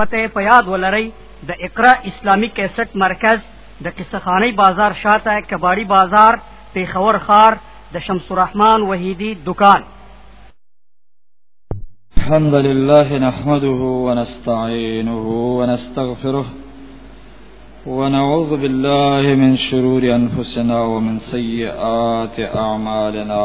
پته په یاد ولرئ د اقرا اسلامی کیسټ مرکز د قصه خانی بازار شاته کباړی بازار پیښور خار د شمس الرحمن وحیدی دکان الحمد لله نحمده ونستعينه ونستغفره ونعوذ بالله من شرور أنفسنا ومن سيئات أعمالنا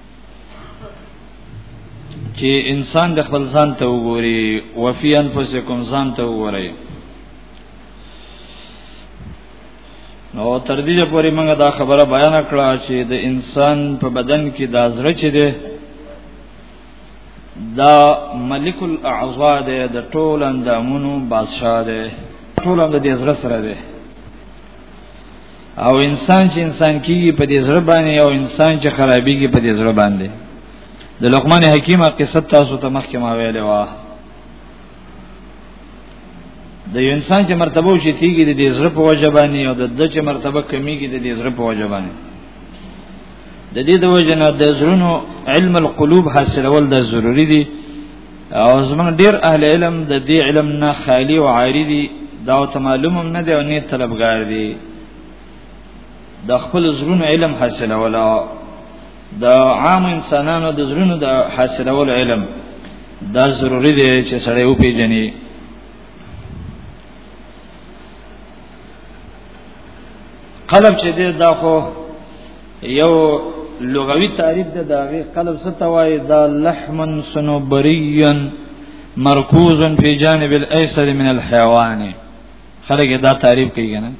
چې انسان د خپل ځان ته وګوري وفي انفسکم ځان ته وګوري نو تر دې پورې موږ دا خبره بیان کړه چې د انسان په بدن کې د زړه چې ده دا ملک الاعضاء ده د ټول اندامونو بادشاہ ده ټول اند د زړه سره ده او انسان چې انسان کیږي په دې زړه باندې او انسان چې خرابيږي په دې زړه باندې د لقمان حکیمه قصه تاسو ته مخکې ما ویلې واه د یو انسان چې مرتبه او شتیږي د دې زړه په وجه باندې او د د چې مرتبه کمیږي د دې زړه په وجه باندې د دې د وجه نه د زړونو علم القلوب حاصلول د ضروری دي او زمونږ ډیر اهل علم د دې علم نه خالی او عاری دي دا ته معلوم هم نه دی او نه طلبګار دي د خپل زړونو علم حاصله ولا د عام انسانانو د زړونو د حاصله ول علم دا ضروری دی چې سړی او پیژني قلب چې دی دا خو یو لغوي تعریف د داغه قلب ستوای دا لحمن سنوبريا مرکوز فی جانب الايسر من الحيوان خلک دا تعریف کوي کنه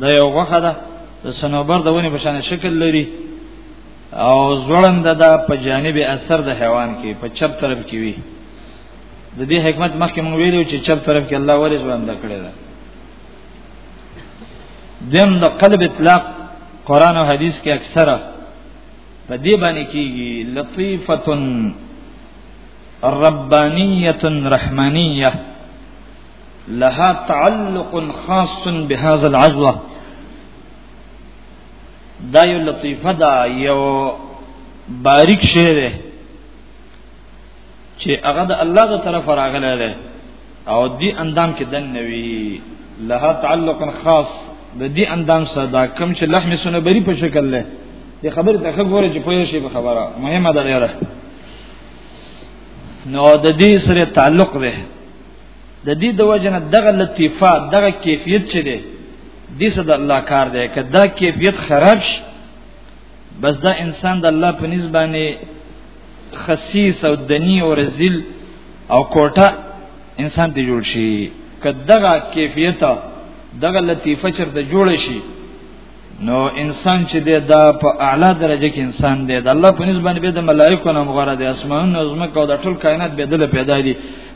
دا یو غوخه ده د سنوبر د ونی په شان شکل لري او زړند ده په جانب اثر د حیوان کې په چپ طرف کې وي د دې حکمت مخکې مونږ ویلو چې چپ طرف کې الله ورز باندې کړی ده دیم د قلب اطلاق قران او حدیث کې اکثره په دې باندې کېږي لطیفه ربانیه رحمانیه لها تعلق خاص بهذا العزوه دا یو لطیفه دا یو باریک شی دی چې هغه د الله د طرف راغلی دی او دی اندام کې دن نوي لها تعلق خاص د دې اندام سره دا کم چې لحم سونه بری په شکل له دې خبره ته خبره چې په شی په خبره مهمه ده ډیره نو د دې سره تعلق ده د دې د وجنه دغه لطیفه دغه کیفیت چې ده دې صد الله کار ده کدا کیفیت خراب شي بس دا انسان د الله په نسبانه خصیص او دنی او رزل او کوټه انسان دی جوړ شي کداغه کیفیت دغه لطیفه چر د جوړ شي نو انسان چې دی دا په اعلی درجه کې انسان دی د الله په نسبت به د ملائکو نه مغره دی اسمان او زمکه او د ټول کائنات به دله پیدا دي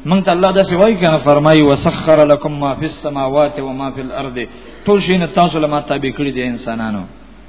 مونږ ته الله دا څه وایي کنه فرمایي وسخر لكم ما في السماوات وما في الارض ټول شي نه تاسو له ما تابع کړی دي انسانانو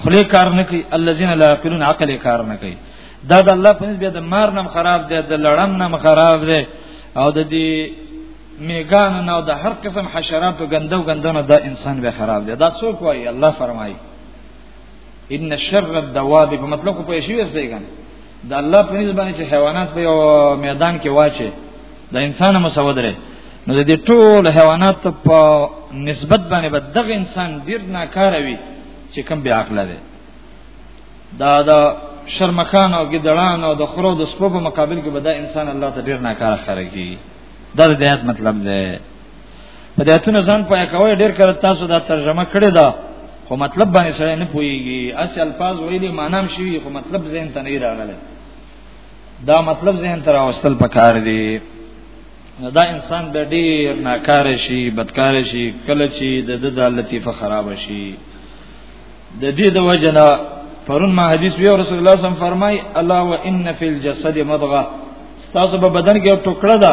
خله کار نه کوي الذين لا يعقلون عقل کار نه کوي دا د الله په نسبت د مار نم خراب دی د لړم نم خراب دی او د دې میګان نه د هر قسم حشرات او ګندو ګندنه دا انسان به خراب دی دا څوک وایي الله فرمایي ان شر الدواب په مطلب خو په شی وسته ګان د الله په نسبت باندې چې حیوانات په یو میدان کې واچي د انسان مسودره نو د دې ټول حیوانات په نسبت باندې به دغه انسان ډیر ناکار وي چې کم بیا عقل دی دا د شرمخان او ګدړان او د خرو د سپو په مقابل کې به دا انسان الله ته ډیر ناکار خره کی دا د آیات مطلب دی په دې اتونه ځان پوهه کوي ډېر کړه تاسو دا ترجمه کړې ده خو مطلب باندې سره نه پويږي اصل الفاظ ویلي مانام شي خو مطلب ذهن ته نه راغلی دا مطلب ذهن ته راوستل پکار دی دا انسان به ډیر ناکار شي بدکار شي کله چې د د لطیفه خراب شي د دې د وجنه پرون ما حدیث وی رسول الله صم فرمای الله وان فی الجسد مضغه تاسو په بدن کې ټوکړه ده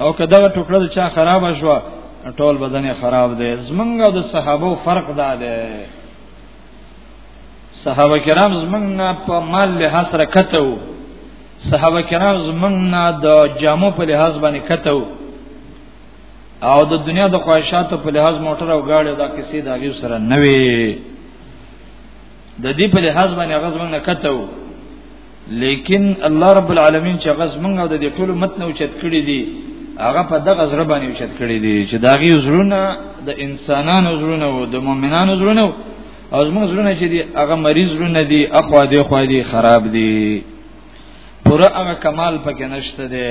او که دا ټوکړه د چا خراب شو ټول بدن خراب دی زمونږ او د صحابه فرق دا دی صحابه کرام زمونږ په مال له حسره کته وو صحابه کرام زمونږ د جامو په لحاظ باندې کته وو او د دنیا د خواهشاتو په لحاظ موټر او گاډي دا کیسې دا غي سره نه وي د دې په لحاظ باندې غزمن نه کته وو لیکن الله رب العالمین چې غز مونږ د دې ټولو متن او چت کړی دی هغه په دغه زړه باندې او چت کړی دی چې داغي زړونه د انسانانو زړونه او د مؤمنانو زړونه او زموږ زړونه چې دی هغه مریض زړونه دی اخوا دی خو دی خراب دی پوره هغه کمال پکې نشته دی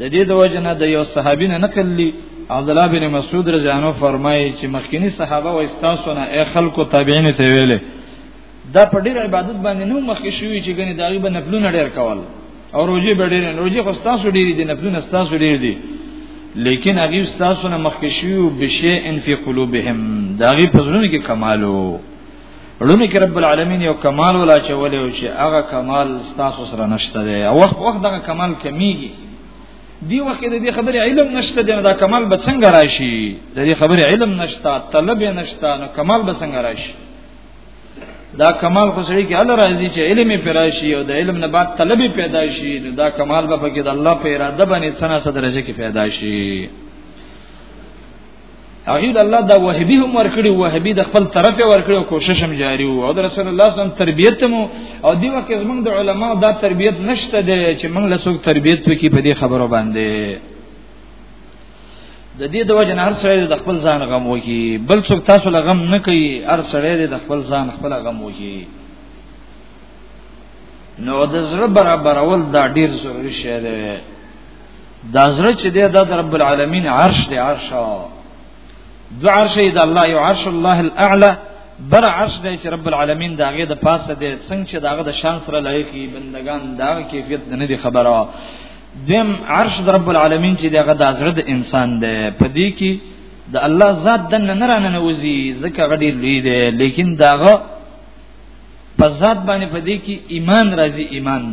د دې د وجنه د یو صحابین نقل لی عبد الله بن مسعود رضی الله عنه فرمایي چې مخکینی صحابه و استاسونه اے خلکو تابعین ته ویلې دا په ډیر عبادت باندې نو مخکې شوی چې ګنې داغي به نفلونه ډیر کول او روزي به ډیر روزي خو تاسو ډیر دي نفلونه تاسو ډیر دي لیکن هغه تاسو نه مخکې شوی بشی ان فی قلوبهم داغي په زړه کې کمالو ړونه کې رب العالمین یو کمال ولا چولې او چې هغه کمال تاسو سره نشته دی او وخت وخت دغه کمال کمیږي دی وخت د دې خبرې علم نشته دی دا کمال به څنګه راشي د دې خبرې علم نشته طلب نشته نو کمال به څنګه راشي دا کمال خو سړي کې الله راضي چې علم پراشي او د علم نه بعد طلب پیدا شي دا کمال به پکې د الله په اراده باندې سنا سره درجه کې پیدا شي هغه د الله دا وهبي هم ورکړي وهبي د خپل طرف ورکړي او کوشش هم جاري وو او د رسول الله صلی الله علیه وسلم تربيت مو او دی وخت زمونږ د علماو دا تربيت نشته دی چې موږ له څوک تربيت وکړي په دې خبرو باندې د دې د وجه نه هر سړی د خپل ځان غم وږي بل څوک تاسو له غم نه کوي هر سړی د خپل ځان خپل غم وږي نو د زړه برابرول دا ډیر ضروری شی دی دا زړه چې دی د رب العالمین عرش دی عرش دو عرش دی الله یو عرش الله الاعلى بر عرش دی چې رب العالمین دا غي د پاسه دی څنګه چې داغه د شان سره لایقي بندگان دا کیفیت نه دی خبره دیم عرش د رب العالمین چې دغه د ازره د انسان دی په دې کې د الله ذات د نن رانه وزي ځکه غډي لوی دی لیکن داغه په ذات باندې په دې کې ایمان راځي ایمان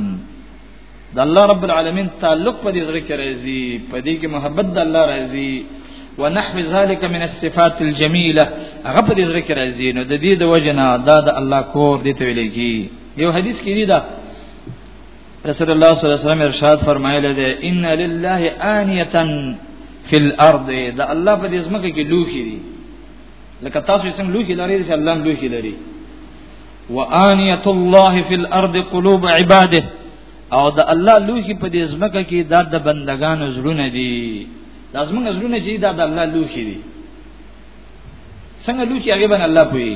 د الله رب العالمین تعلق په دې سره کې راځي په دې کې محبت د الله راځي ونحو ذلك من الصفات الجميله هغه په دې سره کې راځي نو د دې د وجنه دا د الله کور دې ته ویل کی یو حدیث کې دی دا رسول الله صلی الله علیه وسلم ارشاد فرمایلی دی ان لله انیه فی الارض دا الله په دې ځمکه کې لوخي دي لکه تاسو څنګه لوخي لري چې الله لوخي لري وانیه الله فی الارض قلوب عباده او دا الله لوخي په دې ځمکه کې دا د بندگانو زړونه دي دا زمونږ زړونه چې دا د الله لوخي دي څنګه لوخي هغه باندې الله پوي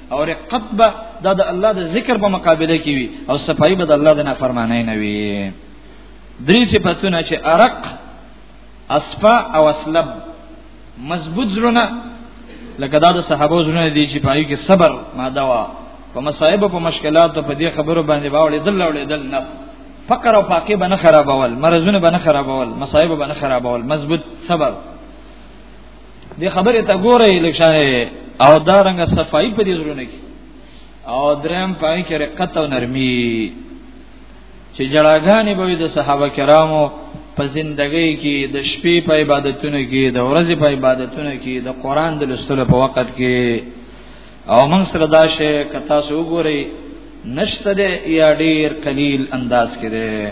او رقت به دا د الله د ذکر په مقابله کې وي او صفائی به د الله د نافرمانی نه وي درې صفاتونه چې ارق اصفا او اسلب مضبوط زړونه لکه دا د صحابه زړونه دي چې پای کې صبر ماده وا په مصايب په مشکلات په دې خبرو باندې باولې دل لولې دل نه فقر او فاقه بنه خرابول مرزونه بنه خرابول مصايب بنه خرابول مضبوط صبر دې خبره ته ګورې لکشانه او دا رنګه صفائی په دې زرونه کې او درم پای کې رقت او نرمي چې جړاګانې به د صحابه کرامو په زندګۍ کې د شپې په عبادتونو کې د ورځې په عبادتونو کې د قران د لوستلو په وخت کې او موږ سره دا شی کتا سو وګورئ نشته یا ډیر قلیل انداز کې ده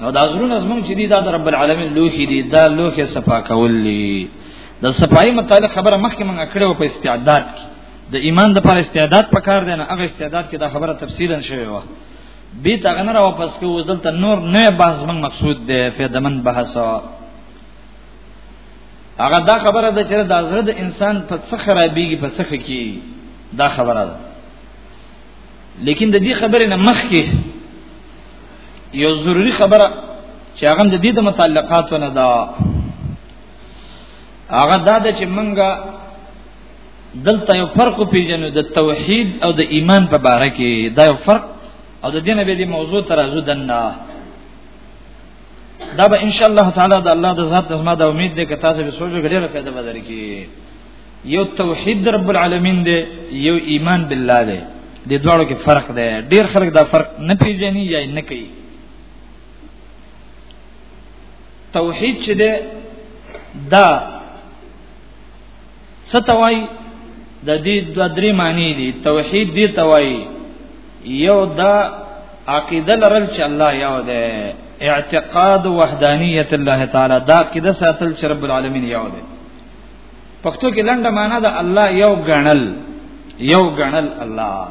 نو دا زرونه زمونږ چې دي دا د رب العالمین لوخي دي دا لوخي صفا کول دي د صفای متعلق خبره مخکې مونږ کړې و په استعداد کې د ایمان د پر استعداد پکار دی نه هغه استعداد کې دا خبره تفصیلا شوی و بي تا غنره واپس کې وزل ته نور نه بحث مونږ مقصود دی فیدمن بحث هغه دا خبره ده چې د زړه د انسان په څه خرابېږي په څه کې دا خبره ده لیکن د دې خبرې نه مخکې یو ضروری خبره چې هغه د دې د متعلقاتو نه ده هغه دا ده چې منګه دلته یو فرق پیژنو د توحید او د ایمان په باره کې دا یو فرق او د دینه به دې موضوع ترازو دنه دا به ان شاء الله تعالی د الله د ذات د زما د امید دې که تاسو به سوچو غډیره پیدا بدر کی یو توحید رب العالمین دی یو ایمان بالله دی د دواړو کې فرق دی ډیر خلک دا فرق نه پیژني یا نه کوي توحید چې دی دا ستوي د دې د درې معنی دي توحید دی توي یو دا عقیده لرل چې الله یو دی اعتقاد وحدانیت الله تعالی دا عقیده ساتل چې رب العالمین یو دی پښتو کې لنډه معنا ده الله یو غنل یو غنل الله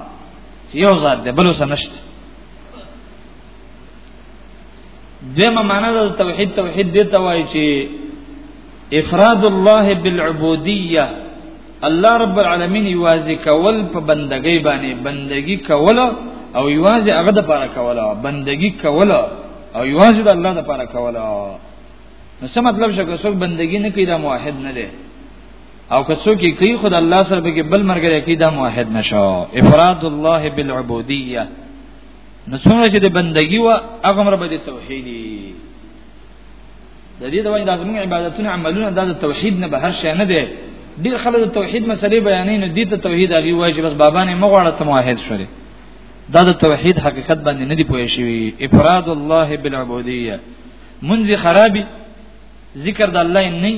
یو ذات دی بل سنشت دمه معنا ده توحید توحید دی توای چې افراد الله بالعبودیه الله رب العالمین یوازې کول په بندګۍ باندې بندګي کول او یوازې هغه د پاره کول بندګي کول او یوازې د الله د پاره کول نو څه مطلب شو که څوک بندگی نه کوي دا موحد نه دی او که څوک یې کوي خدای الله سره به بل مرګره کوي دا موحد نشو افراد الله بالعبودیه نو څومره چې د بندگی و هغه مر به توحیدی د دې د وایي د زموږ عبادتونه عملونه دا د توحید نه بهر شي نه دی ډیر خلک د توحید مسلې بیانې نه دي ته توحید هغه وایي چې بس بابا نه مغواړه ته موحد شوري دا د توحید حقیقت باندې نه دی پوه شوی افراد الله بالعبودیه منځ خرابي ذکر د الله نه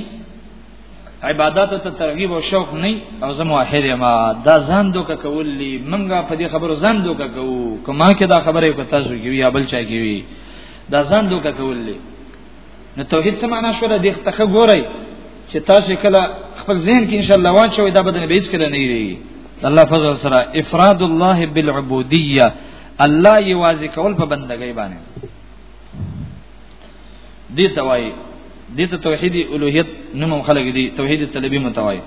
عبادت ته ترغیب او شوق نه او زه موحد یم دا ځان دوکه کولی منګه په دې خبرو ځان دوکه کوو کما کې دا خبره کو تاسو کې یا بل چا کې وی دا ځان دوکه کولی نو توحید څه معنا شوه دې تخه ګورئ چې تاسو کله خپل ذهن کې ان شاء الله واچوي دا بدن به هیڅ کله نه یری الله فضل سره افراد الله بالعبودیه الله یوازې کول په بندګۍ باندې دي توای دي ته توحید الوهیت نوم خلق دي توحید طلبی متوای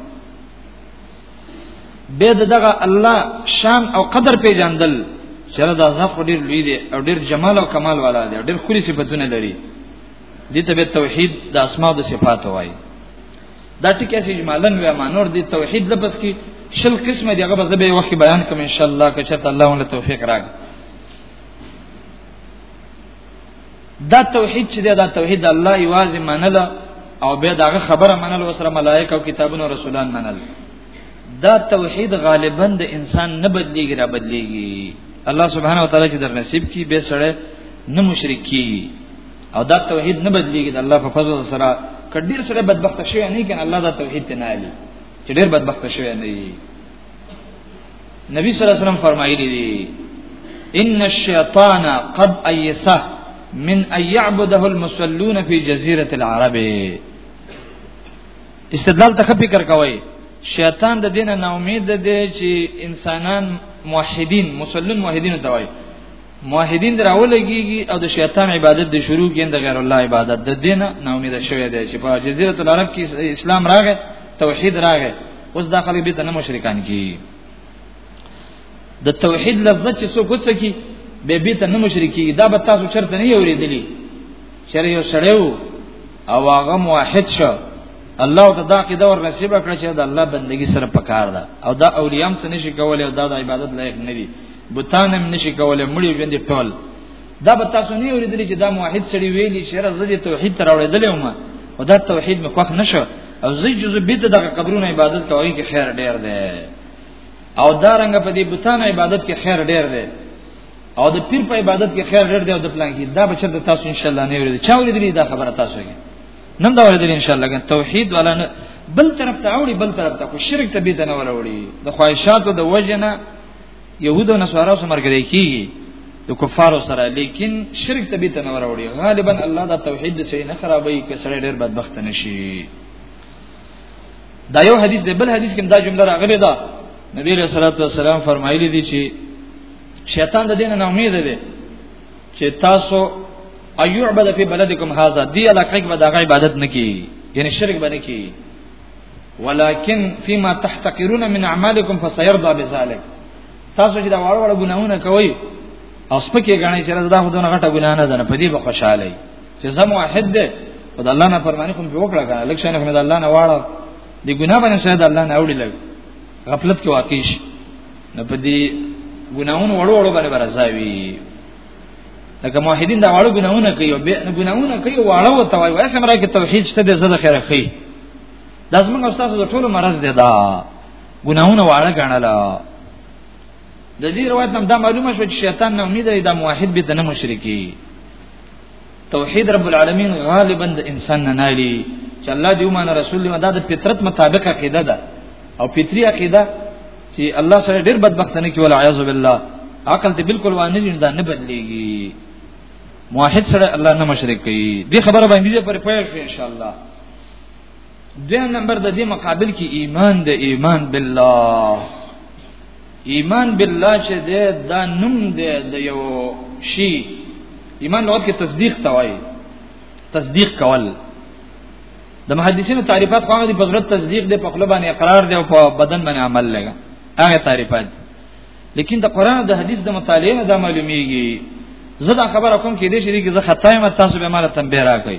به دغه الله شان او قدر پیجاندل چر دا ځف ډیر لوی دی او ډیر جمال او کمال والا دی ډیر خوري صفاتونه لري دي ته به توحید د اسماء او صفات وای دا ټکی چې اجمالاً وی مانور دي توحید لپس کې شل قسمه دی هغه به زه به وخت بیان کوم ان شاء الله که چرته الله ول توفیق راکړي دا توحید چې دا توحید الله یوازې منل او به دا خبره منل وسره ملائکه او کتابونه او رسولان منل دا توحید غالبا د انسان نه بدلیږي را بدلیږي الله سبحانه وتعالى چې در نصیب کی به سره نه مشرک کی او دا توحید نه بدلیږي د الله په فضل سره کډیر سره بدبخت شوی نه کین الله دا توحید ته نه علی چې ډیر بدبخت شوی نه نبی صلی الله علیه وسلم فرمایلی دی ان الشیطان قد ایسه من ان يعبده المصلون في جزيره العرب استدلال ته فکر کوي شیطان د دین نه امید ده چې انسانان موحدین مسلمان موحدین ته وایي موحدین دراولګيږي او د شیطان عبادت د شروع کین د غیر الله عبادت د دین نه امید شوی دی چې په جزیره العرب کې اسلام راغی توحید راغی اوس دا خلک به نه مشرکان کی د توحید لفظ چې څوک وڅکی به به ته نه مشرکی دا به تاسو چرته نه اوریدلی چیرې یو سړیو او هغه موحد شو الله ته دا کې دا ور نصیب کړ چې د الله بندگی سره پکار ده او دا اولیام سره نشي کولای او دا د عبادت لایق نه دي بوتان هم نشي کولای مړي ژوند ټول دا به تاسو نه اوریدلی چې دا موحد سړي ویلي چې راځي د توحید تر اوریدلې ومه او دا توحید مې خوښ نشو او زه جزء بیت دغه قبرونو عبادت کوي کې خیر ډیر دی او دا رنګ په دې بوتان عبادت کې خیر ډیر دی او د پیر په عبادت کې خیر ډیر دی او د پلان کې دا بچر د تاسو ان شاء الله نه اوریدل چا اوریدلی دا خبره تاسو کې نن دا اوریدل ان شاء الله ګن توحید ولا نه بل طرف ته اوړي بل طرف ته خو شرک ته به نه ولا وړي د خواهشاتو د وجنه يهود او نصارا سره مرګري کیږي د کفارو سره لیکن شرک ته به تنور وړي غالبا الله دا توحید د سړي نه خرابوي که سړی ډېر بدبخت نشي دا یو حدیث دی بل حدیث کې دا جمله راغلې ده نبی رسول الله صلی الله علیه وسلم فرمایلی دی چې شیطان د دین نه امید دی چې تاسو ايعبد فی بلدکم هذا دی علاقه کې به د عبادت نه کی یعنی شرک باندې کی ولكن فيما تحتقرون من اعمالكم فسيرضى بذلك تاسو چې دا وړ وړ ګناونه کوي او سپکه غاڼې چې دا خو دونه غټه ګنا نه ده په دې به خوشاله چې زم واحد ده او د الله نه فرمانی کوم په وکړه کنه لکه شنه د الله نه واړه دې ګنا باندې شاید الله نه اوړي لګ غفلت کې واقع شي نه په دې ګناونه وړو وړو باندې برځاوي لکه موحدین دا واړو ګناونه کوي او ګناونه کوي واړو ته وایي وایي سمره کې توحید شته د زړه خیر خي دا زمونږ استاد د ټولو مرز دی دا ګناونه واړه ګڼل د دې روایت نم دا معلومه شو چې شیطان نه امید دی دا موحد به نه مشرکی توحید رب العالمین غالبا د انسان نه نالي چې الله دی ومانه رسول دی دا د فطرت مطابق عقیده ده او فطری عقیده چې الله سره ډیر بدبخت نه کی ولا اعوذ بالله عقل ته بالکل وانه نه دا نه بدلیږي موحد سره الله نه مشرک کوي دې خبره باندې پر پوه شو ان شاء الله دویم نمبر د دې مقابل کې ایمان د ایمان بالله ایمان بالله چې ده دا نوم ده د یو شی ایمان لغت کې تصدیق توای تصدیق کول د محدثینو تعریفات خو دې په ضرورت تصدیق دې په خپل باندې اقرار دې او په بدن باندې عمل لګا هغه تعریفات لیکن د قران او د حدیث د مطالعې نه دا معلومیږي زه دا خبره کوم کې دې شریک زه خطا یم تاسو به مال تنبیه راکړئ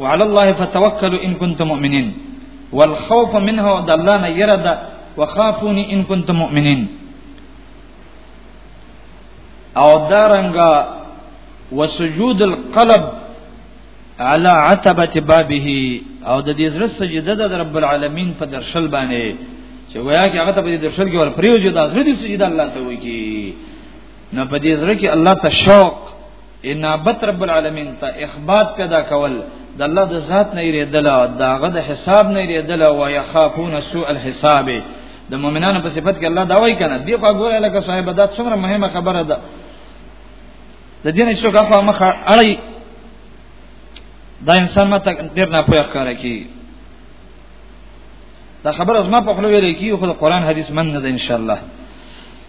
وعلى الله فتوکلوا ان كنتم مؤمنين والخوف منه د الله نه یره ده وخافوني ان كنتم مؤمنين او دارنګا وسجود القلب على عتبه بابه او د دې زړه سجده د رب العالمین په درشل باندې چې ویا کې هغه ته په درشل کې ور پریوځي دا زړه دې سجده الله ته وکی نو په دې زړه کې الله ته شوق انابت رب العالمین ته اخبات پیدا کول د الله د ذات نه ریدل داغه د حساب نه ریدل او یخافون سوء الحساب د مؤمنانو په صفت کې الله دا وایي کنه دی خو ګوره لکه صاحب دا څومره مهمه خبره ده د دین څو غفا مخه اړي دا انسان ماته ډیر نه پوهه کار کوي دا خبره زما په خپل ویل کې خو د قران حدیث من نه ده ان شاء الله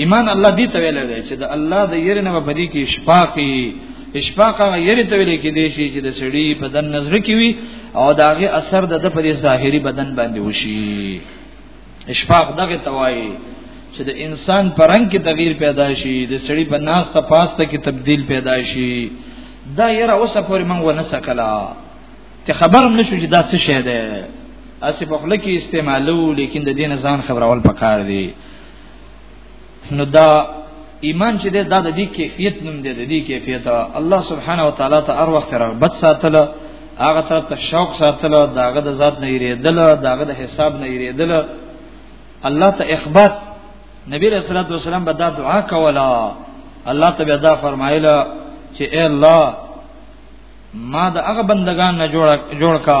ایمان الله دې ته ویل دی چې د الله د یری نه په دې کې اشفاقي اشفاق هغه یری ته ویل کې دی چې د سړي په دن نظر کې وي او داغه اثر د د پرې ظاهري بدن باندې وشي اشفاق دغه توای چې د انسان په رنگ کې تغییر پیدا شي د سړي په ناس ته پاسته کې تبديل پیدا شي دا یره اوسه پورې موږ ونه سکلا ته خبرم نشو چې دا څه شه ده اسی په خله کې استعمالو لیکن د دین ځان خبرول پکار دی نو دا ایمان چې دا د دې کیفیت نوم دی د دې کیفیت الله سبحانه و تعالی ته هر وخت رغبت ساتله هغه ته ته شوق ساتله داغه د ذات نه یریدل داغه د حساب نه یریدل الله ته اخبات نبی رسول الله والسلام به دا دعا کوله الله ته به دا فرمایله چې اے الله ما د هغه بندگان نه جوړ جوړ کا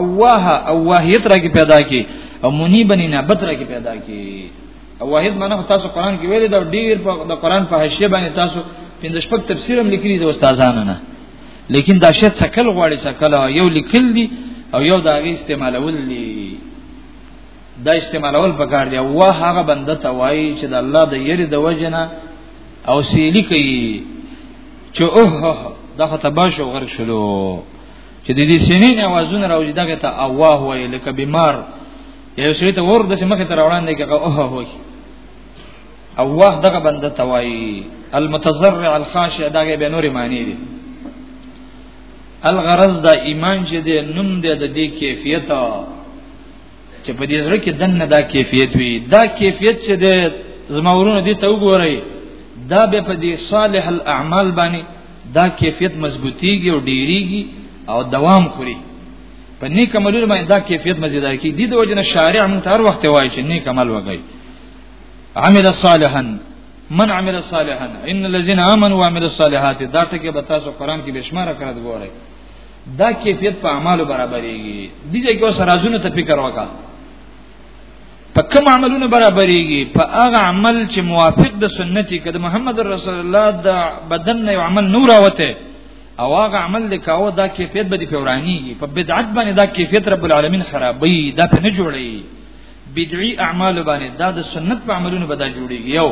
اواه اواهیت را کې پیدا کی او منیبن نعبت را کې پیدا کی اواهیت معنی تاسو قران کې ویل دا ډیر په د قران په حاشیه باندې تاسو پنځه شپږ تفسیر هم لیکلي د استادانو نه لیکن دا شت سکل غواړي سکل یو لیکل دي او یو دا غي استعمالول دي دا استعمالول پکار دی او هغه بنده ته وایي چې د الله د یری د وجنه او سیلی کوي چې اوه دا خو تباش او غرق شلو چې د دې سنین اوازونه راوځي دغه ته اوه وایي لکه بیمار یو سړي ته ور د مخه تر وړاندې کې اوه وایي اوه دغه بنده ته وایي المتزرع الخاشع دغه به نورې معنی دي الغرض دا ایمان چې د نوم د دې کیفیت چې په دې زړه کې دنه دا کیفیت وي دا کیفیت چې د زمورونو دي ته وګورئ دا به په دې صالح الاعمال باندې دا کیفیت مضبوطیږي او ډیریږي او دوام کوي په نیک عملونو باندې دا کیفیت مزیدار کی دي د وجنه شارع مون تر وخت وایي چې نیک عمل وکړي عمل صالحا من عمل صالحا ان الذين امنوا وعملوا الصالحات دا ټکی به تاسو قران کې بشمار کړه وګورئ دا کیفیت په اعمالو برابرېږي دغه کې اوس رازونه ته فکر وکړه په کوم عملونه برابرېږي په هغه عمل چې موافق د سنتي کده محمد رسول الله د بدن نه یو عمل نور راوته او هغه عمل لکاو دا کیفیت به دی پورانیږي په بدعت باندې دا کیفیت رب العالمین خرابوي دا په نه جوړي بدعي اعمال باندې دا د سنت په عملونو بدل جوړیږي یو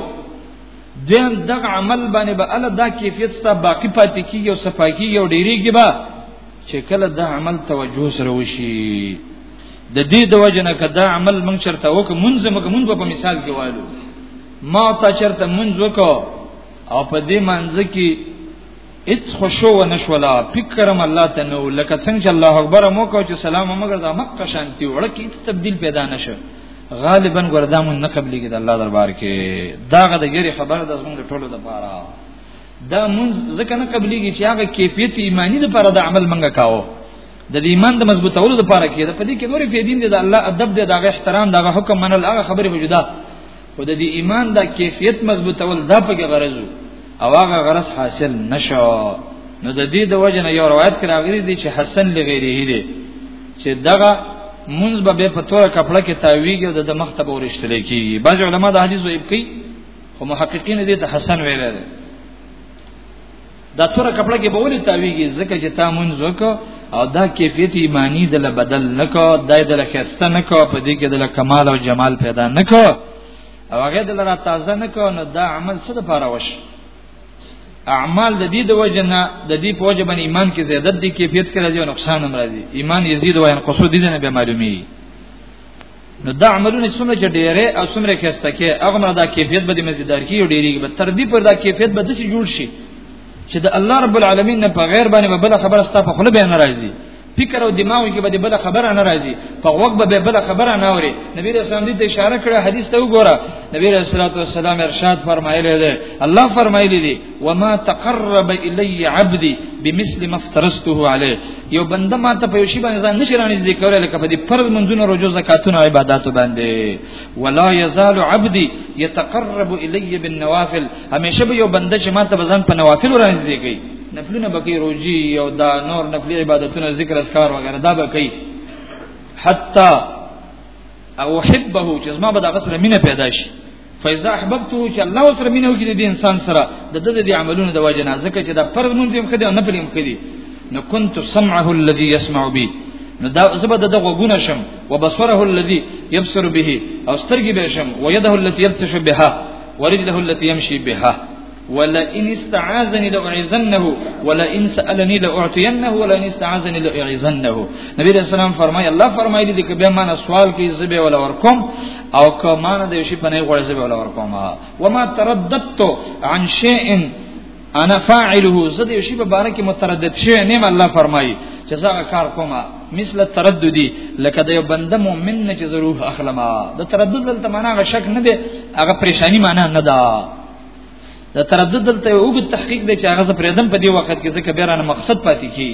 دیم دغه عمل باندې به الله دا کیفیت ستا باقی پاتې کیږي او صفا کیږي او ډیریږي به چې کله دا عمل توجه سره وشي د دې د وجنه کدا عمل مونږ چرته وک مونږ مګ مونږ په مثال کې والو ما تا چرته مونږ وکاو او په دې منځ کې اڅ خوشو و نشولا فکرم الله ته نو لکه څنګه چې الله اکبر مو کو چې سلام مګر دا مکه شانتی وړه کې تبديل پیدا نشه غالبا ګردامو نه قبلي کې د الله دربار کې داغه د یری خبره د زمونږ ټولو د پاره دا مونږ ځکه نه قبلي کې چې هغه کیفیت ایمانی د پاره د عمل منګه کاوه د ایمان د مضبوطولو لپاره کې دا په دې کې نورې فیدین دي د الله ادب دي د احترام د حکم منل هغه خبره وجوده خو د دې ایمان دا کیفیت مضبوطول دا په غرضو او هغه غرض حاصل نشو نو د دې د وجه نه یو روایت کې راغلی دی چې حسن لغیره دی چې دغه منځ به په تور کپړه کې تاویږي او د مخ ته ورشتل کیږي بعض علما د حدیث وایي کوي خو محققین دې ته حسن ویل دي دا توره کپړه کې به ولې تاویږي ځکه چې تا مونږ وکړو او دا کیفیت ایمانی دله بدل نکو دای دله خسته نکو په دې کې دله کمال او جمال پیدا نکو او هغه دله را تازه نکو نو دا عمل څه د پاره وش اعمال د دې د وجنه د دې په وجه باندې ایمان کې زیادت دي کیفیت کې راځي او نقصان هم راځي ایمان یزيد او ينقصو دي نه به معلومي نو دا عملونه څومره چې ډېرې او څومره کېسته کې هغه نه دا کیفیت به د مزیدار کی او ډېریږي به تر دې پر دا کیفیت به د څه جوړ شي چې د الله رب العالمین نه په غیر باندې بل خبره ستا په خله به نه راځي فکر او دماغ کې به بل خبره نه راځي په وخت به بل خبره نه اوري نبی رسول الله دې اشاره کړه حدیث ته وګوره نبی رسول الله صلی الله علیه وسلم ارشاد فرمایلی دی الله فرمایلی دی وما تقرب الي عبدي بمثل ما افترضته عليه یو بنده ما ته په یو شی باندې ځان نشي رانیز دي کولای لکه په دې فرض منځونو روزو زکاتونو عبادتو باندې ولا يزال عبدي يتقرب الي بالنوافل همیشه به یو بنده چې ما ته ځان په نوافل رانیز دي کوي نفلونه بکی روزي او دا نور نفلي عبادتونه ذکر اذکار وغیرہ دا بکی حتا او احبه چې زما به دغه سره مینه پیدا شي فاذا احببته چې الله سره مینه وکړي د انسان سره د د دې عملونو د وجه نه ځکه چې دا فرض مونږ هم کړی او نه پریم کړی نو كنت سمعه الذي يسمع به نو دا زبر د غوګونه شم وبصره الذي يبصر به او سترګې به شم ويده التي يبتش بها ورجله التي يمشي بها ولئن استعاذني لاعذنه ولئن سالني لاعطينه ولئن استعاذني لاعذنه نبی رسول الله فرمای الله فرمایلی دی کبه ما سوال کی زبه ولا ورکم او کما نه دی شی پنه غوړ زبه ولا ورکم وما ترددت عن شيء انا فاعله زده شی په باره کې متردد شوی نیم الله فرمایي چې زه کار کوم مثل ترددي لکه د یو بنده مؤمن نه چې ضرور اخلمه د تردد دلته معنا غشک نه دی هغه پریشانی معنا نه ده دا تردد دلته یو وګت تحقیق دی چې هغه زه پرېدم په دې وخت کې ځکه بیرانه مقصد پاتې کی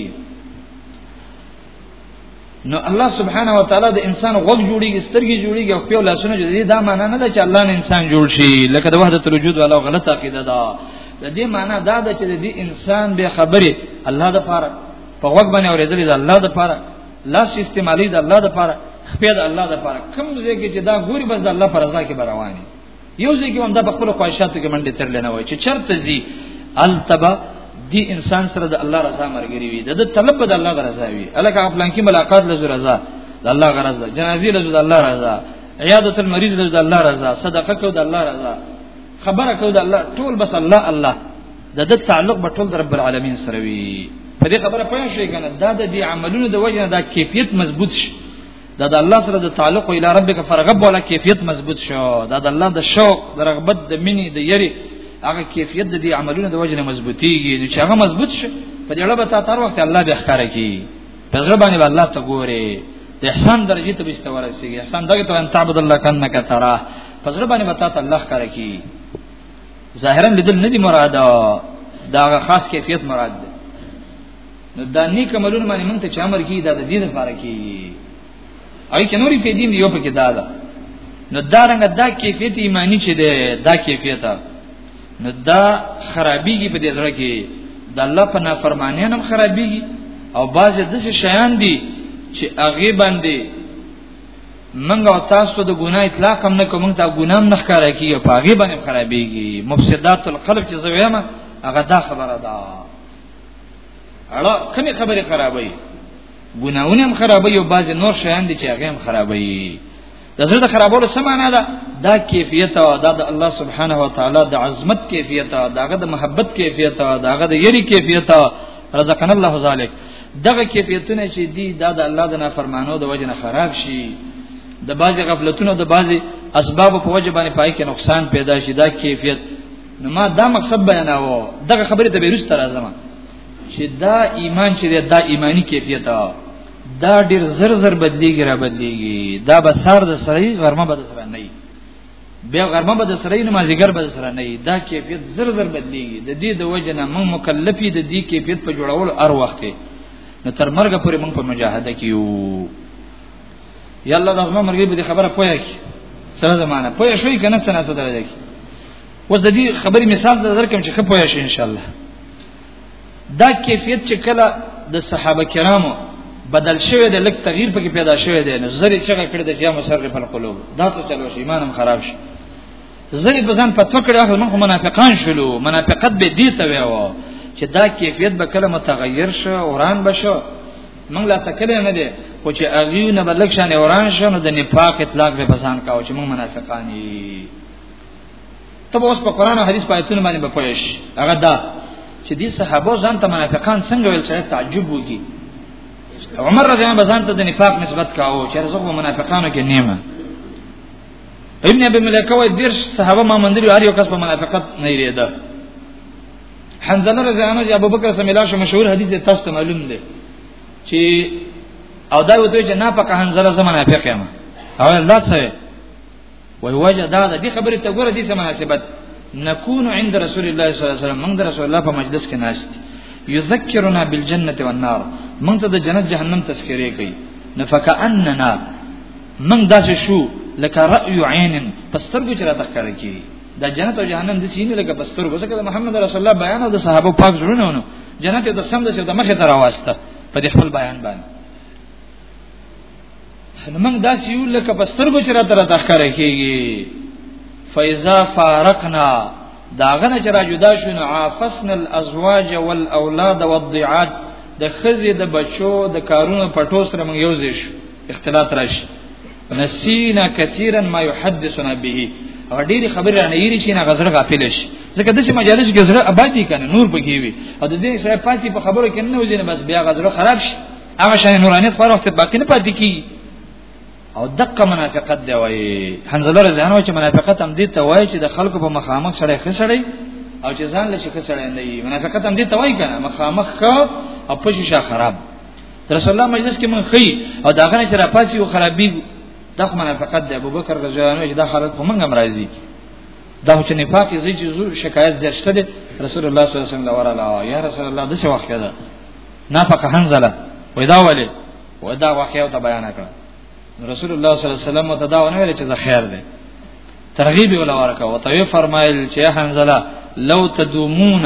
نو الله سبحانه و تعالی د انسان غوږ جوړیږي سترګې جوړیږي او خپل لاسونه جوړیږي دا معنی نه ده چې الله نه انسان جوړ شي لکه د وحدت الوجود والا غلطه عقیده ده د دې معنی دا ده چې د دې انسان به خبره الله د پاره په وګ باندې اورېدل د الله د پاره لاس استعمالي د الله د پاره خپل د الله د پاره کوم ځای کې چې دا ګوري بس د الله پر رضا کې رواني یو ځکه هم دا په خپل خواهشاتو کې منډه تر لنه وای چې چرته زی التبا دی انسان سره د الله رضا مرګري وي د طلب د الله رضا وي الکه خپل کې ملاقات لزو رضا د الله غرض ده جنازي لزو د الله رضا عیادت المریض لزو د الله رضا صدقه کو د الله رضا خبره کو د الله ټول بس الله الله د د تعلق به ټول رب العالمین سره وي په دې خبره پوه شئ کنه دا د دې عملونو د وجه دا کیفیت مضبوط شي دا د الله سره د تعلق او اله ربک فرغب ولا کیفیت مضبوط شو دا د الله د شوق د رغبت د منی د یری هغه کیفیت د دې عملونو د وجه نه مضبوطیږي نو چې هغه مضبوط شي په دې اړه به تا تر وخت الله به ښکارا کی په ځړ باندې الله ته ګوري د احسان درجه ته بشته ورسیږي احسان دغه ته ان تعبد الله کنه کترا په ځړ باندې به تا ته الله ښکارا کی ظاهرا لیدل نه دی مراد دا خاص کیفیت مراد دی نو دا نیک عملونه باندې مونږ ته چې امر کی دا د دین لپاره کیږي اي کنوري په دین یو پکې دا ده نو دا رنګ دا کیفیت ایمانی چې ده دا کیفیت نو دا خرابېږي په دې سره کې د الله په نافرمانی هم خرابېږي او بعض د څه شیان دي چې هغه باندې منګه او تاسو د ګناه اطلاق هم نه کوم دا ګناه نه ښکارا کیږي په هغه باندې خرابېږي مفسدات القلب چې زویمه هغه دا خبره ده اړه کومه خبره خرابوي ګناونه هم خرابوي او بعض نور شیان دي چې هغه هم خرابوي د زړه د خرابولو څه معنا ده دا کیفیت او دا د الله سبحانه و تعالی د عظمت کیفیت او داغه د محبت کیفیت او داغه د یری کیفیت رزقنا الله ذلک دغه کیفیتونه چې دی دا د الله د نافرمانو د وجنه خراب شي د بعضی غفلتونو د بعضی اسباب په وجه باندې پای کې نقصان پیدا شي دا کیفیت نو ما دا مقصد بیاناوه دغه خبره ته بیرست راځم چې دا ایمان چې دا ایمانی کیفیت دا ډیر زر زر بدلیږي را بدلیږي دا به سار د سړی غرمه به د سره نه بیا غرمه به د سره نه مازیګر به د سره نه دا کیفیت زر زر بدلیږي د دې د وجه نه موږ مکلفي د دې کیفیت په جوړولو ار وخت نو تر مرګ پورې موږ په مجاهده کې یو یا الله د زما مرګي به خبره پوهه کی سره زمانه پوهه شوي کنه سره سره درځي وس د دې خبرې مثال درکم چې خپوهه شي ان شاء الله دا کیفیت چې کله د صحابه کرامو بدل شوی دی لک تغییر پکې پیدا شوی دی نو زری چې کړه د قیام سر په قلوب دا څه چلو شي ایمانم خراب شي زری په ځان پتو کړه اخر موږ منافقان شلو منافقت به دي ته ویو چې دا کیفیت به کله متغیر شو اوران بشو موږ لا تکلی نه دی خو چې اغي نه بلک شان اوران شنو د نفاق اطلاق به پسان کاو چې موږ منافقان یو ته اوس په قران او حدیث پاتونه باندې بپويش هغه دا چې دي صحابه ځان ته منافقان څنګه ویل سره تعجب وږي عمر رضی الله عنه ځان ته د نفاق نسبت کاو چې رزق په منافقانو کې نیمه ابن ابي ملکه وای دیر صحابه ما مندري هر یو کس په منافقت نه ریده حنزله رضی الله عنه ابوبکر سره ملاو شو مشهور حدیث دی تاسو ته معلوم دی چې او دا وته چې نه پکه حنزله زمانه فقې ما او الله څه وي وجه دا د خبرې ته ګوره دي مناسبت نكون عند رسول الله صلی الله علیه وسلم موږ رسول الله په مجلس کې ناشت یذکرنا بالجنه والنار موږ ته د جنت جهنم تذکرې کوي نفکاننا موږ داسې شو لکه رأي عین پسترګو چې را تخکر کی د جنت او جهنم د سینې لکه بستر وځکه د محمد رسول الله بیان او د صحابه پاک زړونه ونه جنت د سم د څه د مخه تر واسطه په دې خپل بیان باندې نو موږ داسې یو لکه بستر کو چې را تر تخکر کیږي فاذا فارقنا داغه نه چې را جدا شو نو عافسنا الازواج والاولاد والضيعات د خزي د بچو د کارونو پټو سره موږ یو ځای شو اختلاط راشي نسینا کثیرا ما يحدثنا به او ډېری خبرې رانه یری چې نه غزر غافل شي ځکه دغه مجالس کې زړه آبادی کنه نور پکې وي او د دې سره پاتې په خبرو کې نه وځي نه بس بیا غزر خراب شي هغه شان نورانیت پر وخت باقی نه پاتې کی او دقه منافقت دی وای حنزله رضی الله چې منافقت هم دي ته وای چې د خلکو په مخامخ سره خسړی او چې ځان له شي خسړی نه وي منافقت هم دي ته وای کنه مخامخ او پښه خراب رسول الله مجلس کې مونږ خي او دا غنه چې را پاسي او خرابي دا خو منافقت دی ابوبکر رضی الله عنه دا حالت په مونږ مرضی دا چې نفاق یې چې زو شکایت درشته دي رسول الله صلی الله علیه وسلم وراله یا رسول الله د څه وخت ده نه پکه حنزله وای دا ولې و دا واقعیا ته بیان کړ رسول الله صلی الله علیه وسلم ته دا ونه ویل چې دا خیر ده ترغیب ولا ورکه او ته فرمایل چې حنزله لو تدومون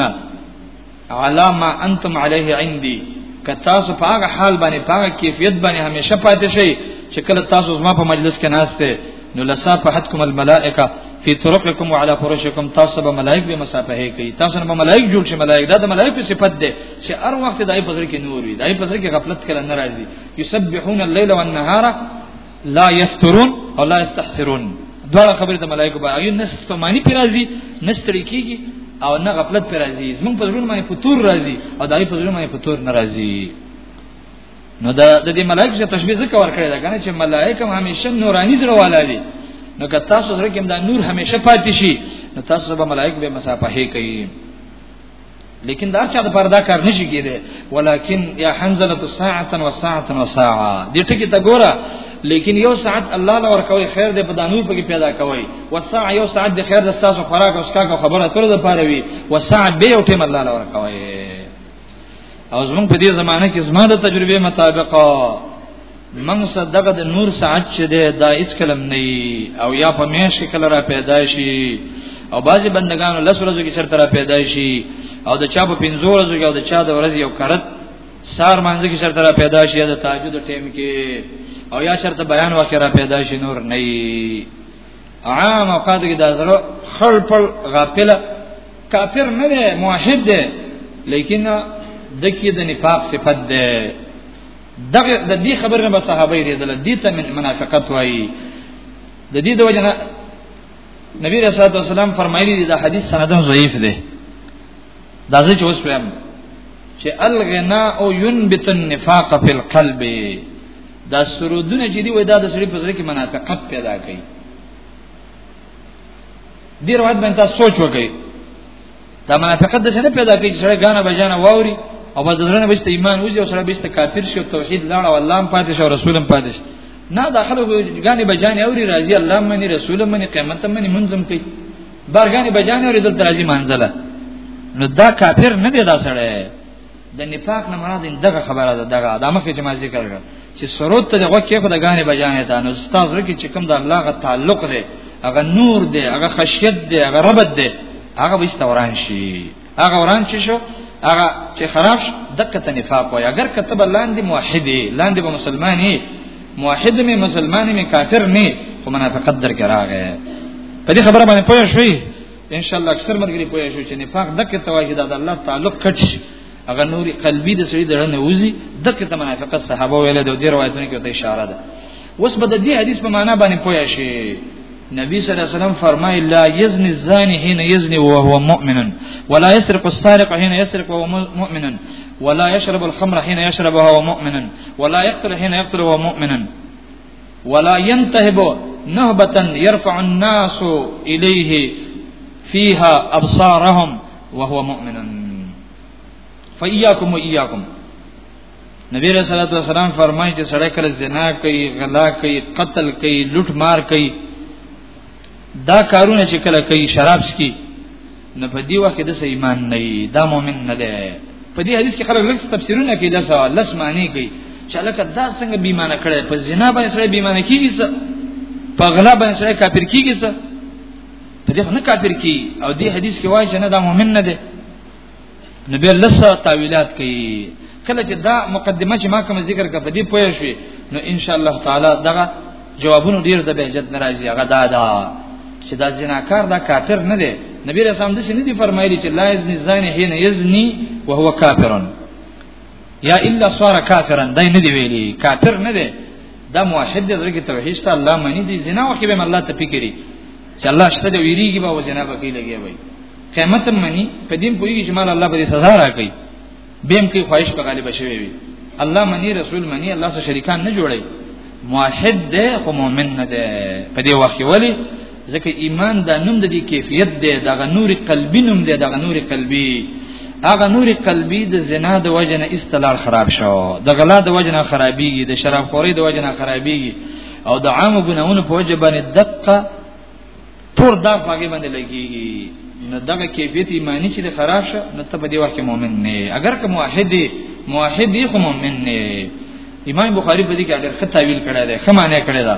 علا ما انتم علیه عندي که تاسو په هغه حال باندې په هغه کیفیت باندې همیشه پاتې شئ چې کله تاسو زما په مجلس کې ناشته نو لصافحتکم الملائکه فی طرقکم وعلى فرشکم تاسو به ملائک به مصافحه کوي تاسو نه ملائک جوړ شي ملائک دا د ملائکو صفت ده چې هر وخت دای په ځل کې نور وي دای په ځل کې غفلت کله ناراضي یسبحون الليل والنهار لا یفترون او لا یستحسرون دواړه خبرې د ملائکه به هغه نه ستمانی پر راځي نه ستړي کیږي او نه غفلت پر راځي زمونږ په ژوند باندې فطور راځي او دای په ژوند باندې فطور ناراضي نو دا د دې ملائکه چې تشبیه ذکر ورکړی دا کنه چې ملائکه همیشه نورانی زړه والا دي نو که تاسو سره کوم دا نور همیشه پاتې شي نو تاسو به ملائکه به مسافه کوي لیکن دا چا د پر دا کار نشي کېده ولیکن یا حنزله ساعتا و ساعتا و ساعه دې ټکی ته ګوره لیکن یو ساعت الله له ور کوي خیر دې په دانو په کې پیدا کوي و ساعه یو ساعت د خیر د تاسو خوراک او اسکا خبره تر د پاره وي و ساعه به یو ټیم الله له ور کوي او زمونږ په دې زمانه کې زما د تجربه مطابق من صدقه د نور ساعت چې ده دا هیڅ کلم نه او یا په میش کې کله را پیدا شي او بعضی بندگانو لس ورځو کې چرته را پیدا شي او د چا په پنځو ورځو کې او د چا د ورځې یو کرت سار مانځ کې چرته را پیدا شي د تهجد ټیم کې او یا چرته بیان واقع را پیدا شي نور نه عام اوقات کې دا زړه خړ پړ غافل کافر نه دی موحد دی لیکن دکی د نفاق صفت ده دغه د دې خبره به صحابه یې دل دې ته منافقت وایي د دې د وجنه نبی رسول الله صلی الله فرمایلی دی دا حدیث سندن ضعیف دی دا ځکه چې اوس وایم چې الغنا او ينبت النفاق فی القلب دا سرودونه چې دی وای دا د سړي په ځل کې منافقت پیدا کوي ډیر وخت باندې تاسو سوچ وکړئ دا منافقت د څه پیدا کوي چې سړی غانه بجانه واوري او په ځلنه بشته ایمان وځي او سره بشته کافر شي او توحید لاړ او الله هم پاتې شي او رسول هم پاتې شي نه داخله غانه بجانه اوري راضي الله مني رسول مني قیامت مني منظم کوي بارګانه بجانه اوري دلته راضي منزله نو دا کافر نه دی دا سړی د نفاق نه مراد دغه خبره ده دغه د مخکې چې ما ذکر کړ چې سرود ته دغه کې په دغه بجانه ده نو استاد رکی چې کوم د الله غ تعلق دی هغه نور دی هغه خشیت دی هغه ربط دی هغه به استوران شي هغه وران شي شو هغه چې خراب دغه ته نفاق وای اگر کتب لاندې موحد لاندې به مسلمانې موحد می مسلمان می کافر نه خو منافقت در کې راغی په دې خبره باندې پوه شئ ان شاء الله اکثر مرګري پوهې شو چې نفاق دغه توحید د الله تعلق کټ هغه نوري قلبي د سړي دغه نوزي دغه ته منافقت صحابه ویل د دې روایتونو کې ته اشاره ده اوس به د دې حدیث په معنا باندې پوهې شي نبی صلی الله علیه وسلم فرمای لا یزنی الزانی حين یزنی وهو مؤمن ولا يسرق السارق حين يسرق وهو مؤمن ولا يشرب الخمر حين يشربها وهو مؤمن ولا يقتل حين يقتل وهو مؤمن ولا ينتهب نهبتا يرفع الناس اليه فيها ابصارهم وهو مؤمن فاياكم واياكم نبی رسول الله صلی الله علیه وسلم فرمایي چې سړی کله زنا کوي غلا کوي قتل کوي لوټ مار کوي دا کارونه چې کله کوي شراب سکي نه په دی وخت د ایمان نه دا مؤمن نه دی په دې حدیث کې خلک لږ تفسیرونه کوي دا سوال لږ معنی کوي چې لکه دا څنګه بیمانه کړي په زنا باندې سره بیمانه کیږي څه په غلا باندې سره کافر کیږي څه په دې نه کافر کی او دې حدیث کې وایي چې نه دا مؤمن نه دی نو به لسه تعویلات کوي کله چې دا مقدمه چې ما کوم ذکر کړ په دې پوه شوي نو ان شاء الله تعالی دغه جوابونه ډیر د بهجت ناراضي هغه دا دا چې دا جناکار دا کافر نه دی نبی رسول الله دې نه دی فرمایلی چې لا یزنی زانی حين یزنی وهو کافرن یا الا صار کافرن دای نه دی ویلی کافر نه دی دا موحد دی زړه کې توحید ته الله معنی دی زنا وکي به الله ته فکرې چې الله شته دی ویریږي به وزنا به کې لګي وي قیامت منی په دې پوری چې مال الله به سزا راکړي بیم کې خواهش په غالب شوی وي الله منی رسول منی الله سره شریکان نه جوړي موحد ده خو مؤمن نه ده په دې وخت ولی ځکه ایمان دا نوم د دې کیفیت ده دا نور قلبی نوم ده دا نور قلبی هغه نور قلبی د زنا د وجنه استلال خراب شو د غلا د وجنه خرابيږي د شراب خوري د وجنه خرابيږي او د عام ګناونو په وجه باندې دقه تور دا پاګې باندې لګيږي نو دغه کیفیت ایمانی چې خراب شه نو ته په دې وخت کې مؤمن نه اگر که موحد موحد یې خو مؤمن نه امام بخاری په دې کې ډېر ښه تعویل کړی دی ښه معنی کړی دا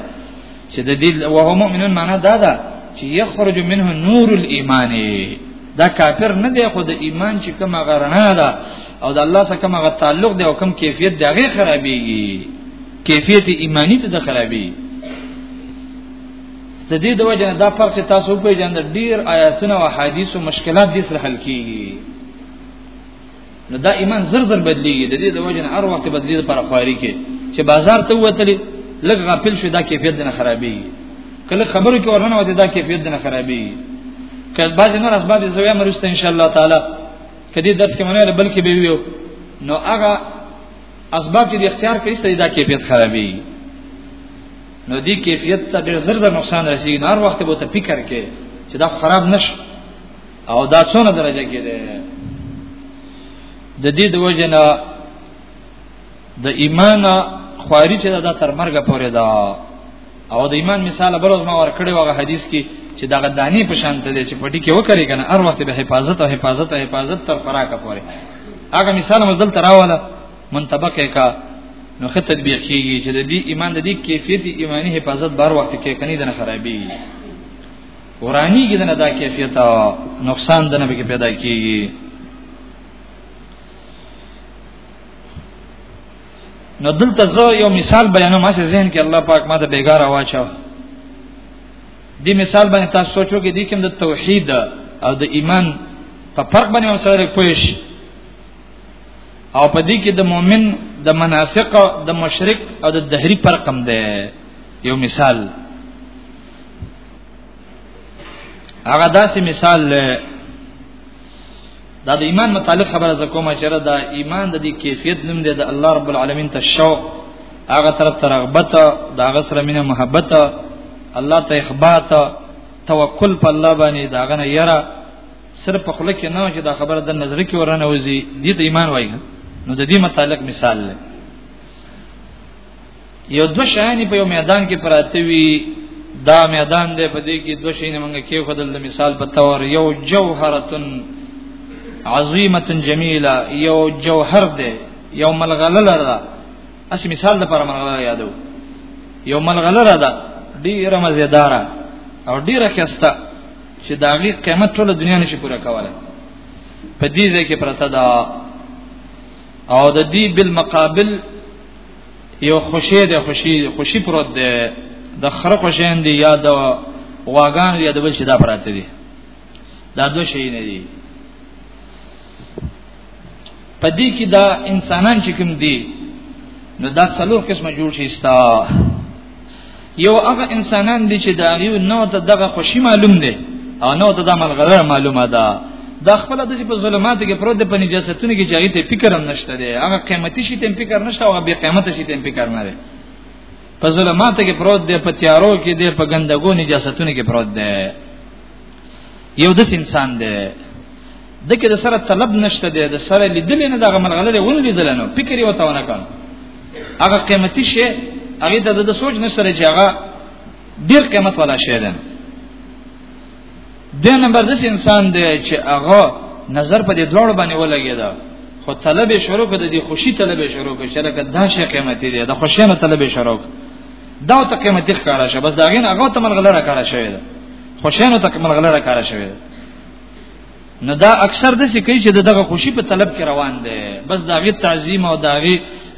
چې د دې او هو مؤمنون معنا دا ده چې یخرج منه نور الايمان دا کافر نه دی خو د ایمان چې کوم غرنا ده او د الله سره کوم غ تعلق دی او کوم کیفیت دی هغه خرابېږي کیفیت ایمانی ته خرابېږي د دې د وجه دا فرق تاسو په جن ډیر آیاتونه او حدیث او مشکلات دې سره حل کیږي نو دا ایمان زر زر بدلیږي د دې د وجه هر وخت بدلی پر خواري کې چې بازار ته وتلی لږ غافل شو دا کیفیت نه خرابي کله خبرو کې ورنه وته دا کیفیت نه خرابي کله باز نور اسباب زویا مرسته ان شاء الله تعالی کدی درس کې منه بلکې به ویو نو هغه اسباب چې اختیار کړی ستاسو دا کیفیت خرابي نو دې کیفیت ته ډېر زر زر نقصان رسیږي نار وخت به ته فکر کې چې دا خراب نش او دا څونه درجه کې ده د دې د وجنه د ایمان خواري چې دا تر مرګ پورې ده او د ایمان مثال بل ما ور کړی وغه حدیث کې چې دا غدانی په شان ته چې پټي کې وکړي کنه هر وخت به حفاظت او حفاظت او حفاظت تر فراکه پورې هغه مثال مزل تراواله منطبقه کا نو خه تطبیق کیږي چې د دې ایمان د دې کیفیت ایمانی حفاظت بار وخت کې کني دنه خرابي ورانی کې دنه دا کیفیت نقصان دنه به پیدا کیږي نو دلته زه یو مثال بیانوم چې ذهن کې الله پاک ماته بیګاره واچو دې مثال باندې تاسو سوچو کې دې کوم د توحید او د ایمان په فرق باندې هم سره کوی شي او په دې کې د مؤمن د منافق د مشرک او د دهری پر کم ده یو مثال هغه داسې مثال دا د ایمان متعلق خبره زکومه چې دا ایمان د دې کیفیت نوم دی د الله رب العالمین ته شوق هغه طرف ته رغبت دا غسر مینه محبت الله ته اخبات توکل په الله باندې دا غنه یره صرف په خله کې نه چې دا خبره د نظر کې ورنه وځي دې ته ایمان وایي نو د دې متعلق مثال لري یو دو شانی په یو میدان کې پراته وي دا میدان دی په دې کې دو شینه مونږ کې خدل د مثال په تور یو جوهرتن عظیمه جمیله یو جوهر دی یو ملغله لره اس مثال د پر ملغله یادو یو ملغله لره ډیره مزیدار او ډیره خسته چې دا غي قیمت ټول دنیا نشي پوره کوله په دې ځای کې پرته دا او د دې بل مقابل یو خوشی ده خوشی خوشی پروت ده د خره خوشین دی یا د واغان یا د بل شي دا پراته دي دا دوه شي نه دي پدې کې دا انسانان چې کوم دي نو دا څلور قسمه جوړ شي ستا یو هغه انسانان دي چې دا یو نو ته دغه خوشي معلوم دي او نو ته د ملغره معلومه ده دا خپل د په ظلماتو کې پروت په نجاستونو کې چاغې ته فکر هم نشته دی هغه قیمتي شي ته فکر نشته او به قیمت شي ته فکر نه دی په ظلماتو کې پروت دی په تیارو کې دی په ګندګو نجاستونو کې پروت دی یو دس انسان دی دکې د سره طلب نشته دی د سره لیدل نه دغه ملغلره ونه لیدل نو فکر یې وته ونه کړ هغه قیمتي شی هغه د د سوچ نه سره چې هغه ډیر قیمت ولا شی دی د نمبر دس انسان دی چې هغه نظر په دې دواړو باندې ولګی دا خو طلب شروع کړه د خوشي طلب شروع کړه چې لکه دا شی قیمتي دی د خوشینه طلب شروع دا ته قیمتي ښکارا شه بس دا غین هغه ته ملغلره کارا شوی دی خوشینه ته ملغلره کارا شوی دی نو دا اکثر د څه کوي چې دغه خوشي په طلب کې روان دي بس دا غي تعظیم او دا غي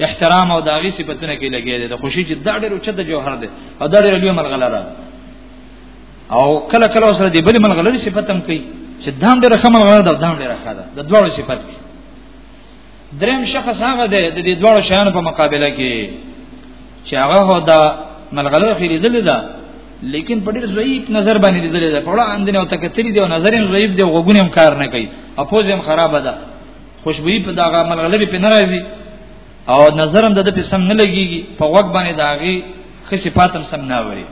احترام او دا غي صفاتونه کې لګي دي د خوشي چې دا ډېر اوچت جوهر دي او دا ډېر لوی ملغلره او کله کله سره دی بل ملغلره صفاتم کوي چې دام ډېر خمل غره دا دام ډېر خاله د دوه صفات کې دریم شخص هغه دی د دې دوه شیان په مقابله کې چې هغه هو دا ملغلره خېری دل ده لیکن په ډیر ضعیف نظر باندې دل ده په وړاندې نو تکتری دی او نظر یې ضعیف دی غوګونه هم کار نه کوي اپوز هم خراب ده خوشبوئی په داغه ملغلره په ناراضي او نظر هم د په سم نه لګيږي په وګ باندې داغي خسي پاتم سم نه وری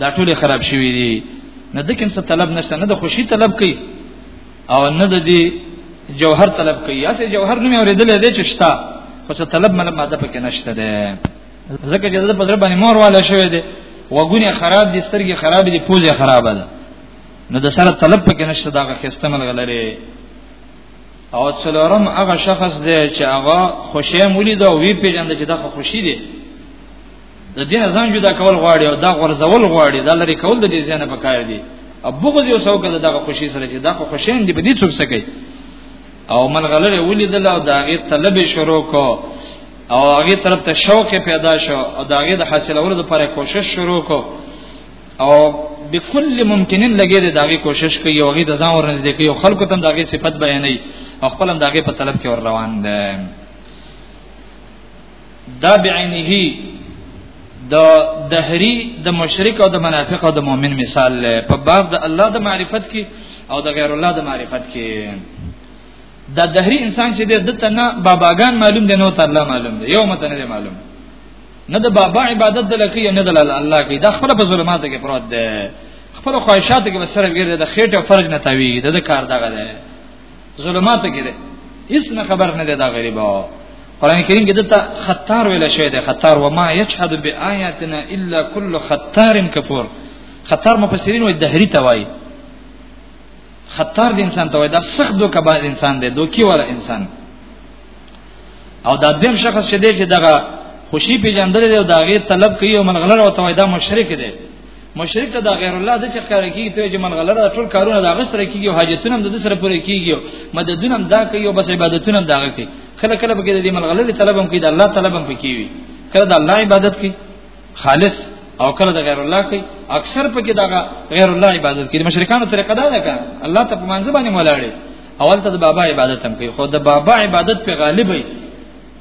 دا ټول خراب شوی دی نه د کوم څه طلب نشته نه د خوشي طلب کوي او نه د دې جوهر طلب کوي یا سه جوهر نوم اوریدل دی چې شتا خو څه طلب مله ماده پکې نشته ده ځکه چې د پدر باندې مور والا شوی دی وګونه خراب دي سترګې خراب دي پوزه خراب ده نو د سره طلب پکې نشته دا خسته مل غلره او څلورم هغه شخص دی چې هغه خوشی مولید او وی پیژند چې دا خوشی دی د دین ځان جدا کول غواړي او دا غرزول غواړي دا لري کول د دې ځنه پکار دي او بغض یو څوک دغه خوشي سره چې دا خو خوشین دی په دې څوک سکی او من غلره ولیدل او دا غي طلب شروع کو او هغه طرف ته شوق پیدا شو او دا غي د حاصلولو لپاره کوشش شروع کو او بكل ممکنن لګي د داغي کوشش کوي او غي د ځان ورنځ دی کوي او خلکو ته داغي صفت بیانوي او خپل داغي په طلب کې ور روان دي دا بعینه د دهری د مشرک او د منافق او د مؤمن مثال په باب د الله د معرفت کې او د غیر الله د معرفت کې دا دهری انسان چې د تنه باباګان معلوم دي نو ته الله معلوم دي یو مت نه معلوم نه د بابا عبادت د لکې نه د الله کې دا خپل په ظلمات کې پروت دی خپل خواهشات کې وسره وګرځي د خېټه فرج نه تاویږي د کار دغه دی ظلمات کې ده هیڅ نه خبر نه ده دا غریب قرآن کریم کې دته خطار ویل شوی دی خطار و ما یشهد بیااتنا الا کل خطار کفور خطار مفسرین وایي دهری ته وایي خطار د انسان ته وایي دا سخت دوکه باز انسان دی دوکي ولا انسان او دا دیم شخص چې دی چې دغه خوشي پیژندل دی او دا غي طلب کوي او منغلر او تویدا مشرک دی مشرک ته دا غیر الله د څخه کار کیږي ته چې ملغلره ټول کارونه دا غسر کیږي حاجتونه هم د سره پوره کیږي مددونه هم دا کوي او بس عبادتونه هم دا کوي کله کله به د ملغلره طلب هم کوي د الله طلب هم کوي کله د الله عبادت کوي خالص او کله د غیر الله کوي اکثر پکې دا غیر الله عبادت کوي مشرکانو طریقه دا ده الله ته په منځ باندې مولاړي اول ته د بابا عبادت هم کوي خو د بابا عبادت په غالب وي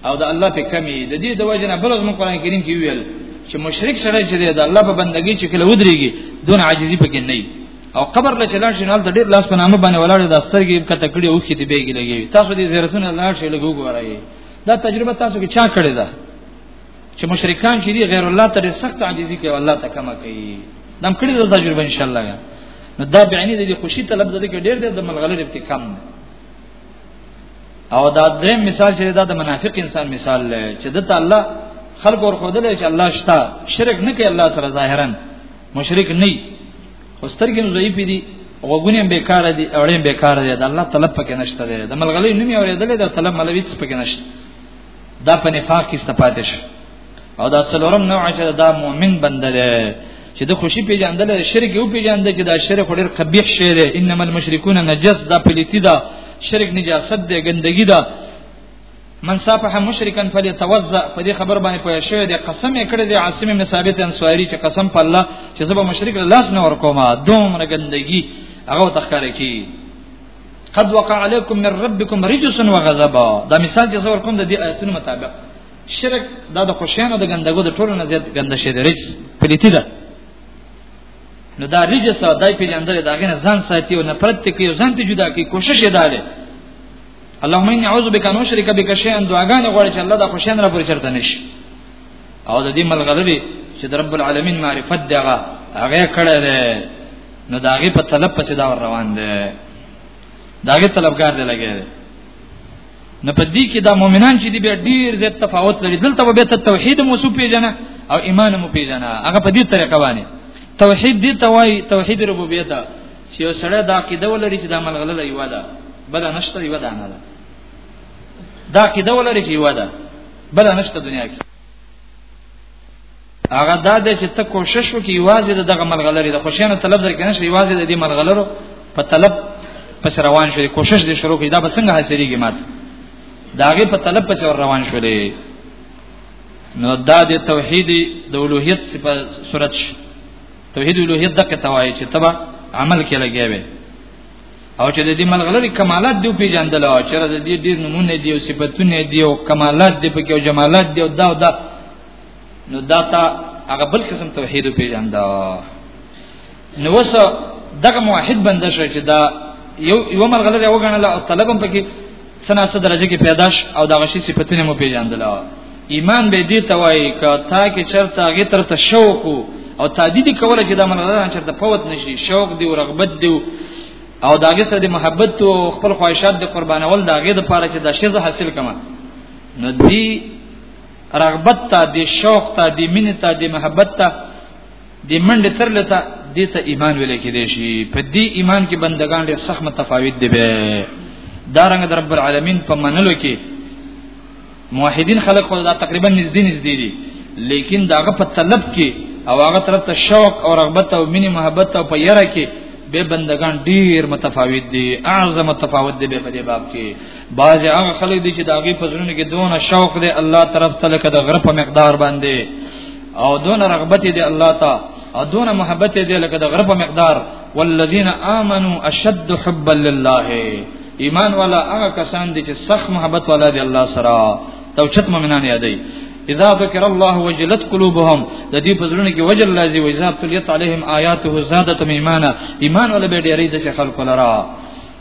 او د الله په کمی د دې د وجه نه بلغ من قران کریم کې ویل چې مشرک سره چې د الله په بندګۍ چې کله ودرېږي دون عاجزي پکې نه او قبر له چلان شنال د ډېر لاس په نامه باندې ولاړ د سترګې کته کړي او خېتی بیګي لګي تاسو دې زیارتونه لاړ شئ لګو ګورئ دا تجربه تاسو کې چا کړې ده چې مشرکان چې دي غیر الله ته سخت عاجزي کوي الله ته کما کوي دم کړی دا تجربه ان شاء الله نو دا بیان دي خوشي طلب ده کې ډېر د ملغلره ابتکام او دا دریم مثال چې دا د منافق انسان مثال دی چې د الله خلق ور خودلې چې الله شتا شرک نه کوي الله سره ظاهرا مشرک نه خو سترګې نو ضعیف دي غوګونه بیکار دي اړې بیکار دي د الله طلب پکې نشته دی د ملغلې نوم یې اورېدلې د طلب ملوي څه پکې نشته دا په نفاق کې استفاده شي او دا څلورم نوع چې دا مؤمن بنده دی چې د خوشي پیژندل شرک یو پیژند چې دا شرک ډېر قبیح شی دی انما المشركون نجس دا پلیتی دا شرک نجاست دی ګندګی دا من صافح مشرکا فليتوزع په دې خبر باندې پوه شوی دی قسم یې کړی دی عاصم بن ثابت انصاری چې قسم په الله چې زبر مشرک لاس نه ور کومه دوم رګندګي هغه تخکاره کی قد وقع عليكم من ربكم رجس وغضبا دا مثال چې زور کوم د دې آیتونو مطابق شرک دا د خوشیانو د ګندګو د ټولو نه زیات ګنده شي د رجس پلیتی ده نو دا رجس او دای پیجندل دا غنه ځان ساتي او نفرت کوي ځان ته جدا کوي کوشش یې داله اللهم اني اعوذ بك ان اشرك بك شيئا دعاګانې غواړي چې الله دا خوشیان را پرې چرته نشي او د دې ملګری چې د رب العالمین معرفت دغه هغه کړه ده نو داغه په طلب پسې دا روان ده داغه طلبګار دی لګی دی نو په دې کې دا مؤمنان چې دی به ډیر زیات تفاوت لري دلته به ته توحید مو سو پیژنه او ایمان مو پیژنه هغه په دې طریقه باندې توحید دې توای توحید ربوبیت چې یو سره دا عقیده ولري چې دا ملغله یو ده بل نشته یو ده نه ده دا عقیده ولري چې یو ده بل نشته دنیا کې هغه دا د چې ته کوشش وکړي واځي دغه ملغلري د خوشیانو طلب درکنه شي واځي د دې ملغلرو په طلب پس روان شوی کوشش دې شروع کړي دا به څنګه حاصلېږي مات داغه په طلب پس روان شولې نو دا د توحید د اولوہیت په صورت توحید اولوہیت دغه توای چې تبا عمل کې لګیاوي او چې د دې ملغلري کمالات دی په جندل او چې د دې ډیر نمونه دی او صفاتونه دی او کمالات دی په کې او جمالات دی او دا او دا نو دا تا هغه بل قسم توحید په جندا نو وس دغه موحد بند شي چې دا یو یو ملغلري وګڼل او طلبم پکې څنګه څه درجه کې پیدا ش او دا غشي صفاتونه مو پیژندل ایمان به دې توای ک تا کې چرته هغه تر ته شوق او تعدید کوله چې دا منره چرته فوت نشي شوق دی او رغبت دی او داګه سره د محبت او خپل خواهشات د قربانول داګه د پاره چې د شزه حاصل کما نو دی رغبت ته د شوق ته د مینې ته د محبت ته د منډه تر لته دې ته ایمان ویل کې دي شي په دې ایمان کې بندگان ډېر سخت متفاوت دي به دارنګ در رب العالمین په منلو کې موحدین خلق خو دا تقریبا نږدې نږدې دي لیکن داغه په طلب کې او هغه طرف ته شوق او رغبت او مینه محبت او په یره کې به بندگان ډیر متفاوت دي اعظم متفاوت دي په دې باب کې بعض هغه خلک دي چې داغه په ژوند کې دونه شوق دي الله طرف ته لکه د غره په مقدار باندې او دون رغبت دی الله تا او دون محبت دی لکه د غره په مقدار والذین آمنو اشد حبا لله ایمان والا هغه کسان دي چې سخت محبت والا دي الله سره توچت مؤمنان یادای اذا ذکر الله وجلت قلوبهم د دې په زړه کې وجل لازم وي ذات تلیت علیهم آیاته زادت ایمانا ایمان ولا به ډېرې د خلکو لرا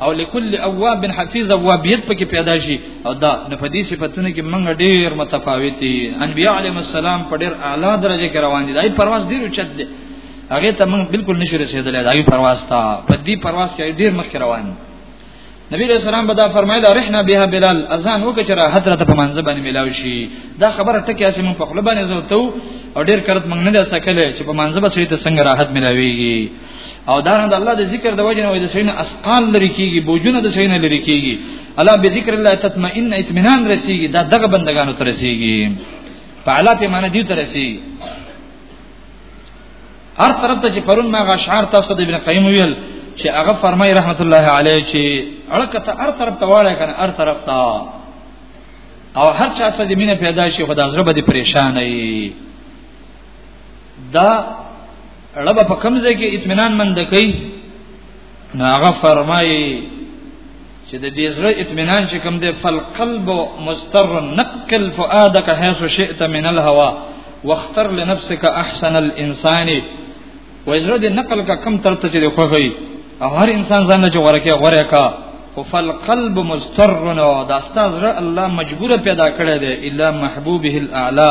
او لكل اواب حفيظ اوابيت پکې پیدا شي او دا نه په دې صفاتونه کې موږ ډېر متفاوت دي انبياء عليهم السلام په ډېر اعلی درجه کې روان دي دای پرواز ډېر چت دي هغه ته موږ بالکل نشو رسیدلای دای پرواز ته په دې پرواز کې ډېر مخ روان دي نبی رسول الله بدا فرمایله رحنا بها بلال اذان وکړه حضرت په منځ باندې ملاو شي دا خبره ټکی اسې مون په خپل باندې زوتو او ډېر کرت موږ نه ده سکلې چې په منځ به سړي ته څنګه راحت ملاويږي او دا د الله د ذکر د وجه نه وي د سینې اسقال لري کیږي بوجونه د سینې لري کیږي الا به ذکر الله تطمئن اطمینان رسیږي دا دغه بندگانو تر رسیږي په اعلی پیمانه دي تر رسیږي هر طرف ته چې پرون ما غشعار تاسو د ابن قیم ویل چې هغه فرمای رحمت الله علیه چې اړکته هر طرف ته واړه کنه هر طرف ته او هر چا سره د مینه پیدا شي خدای زړه به پریشان وي دا رب په کوم ځای کې اطمینان مند کوي نو هغه فرمایي چې د دې زړه اطمینان چې کوم دی فل قلب مستر نقل فؤادك حيث شئت من الهوى واختر لنفسك احسن الانسان وزړه دې نقل کا کم تر ته چې خوږی او هر انسان ځان نه جوړه کې غوړه کا فل قلب مستر نو دا ستاسو الله مجبور پیدا کړی دی الا محبوبه الاعلى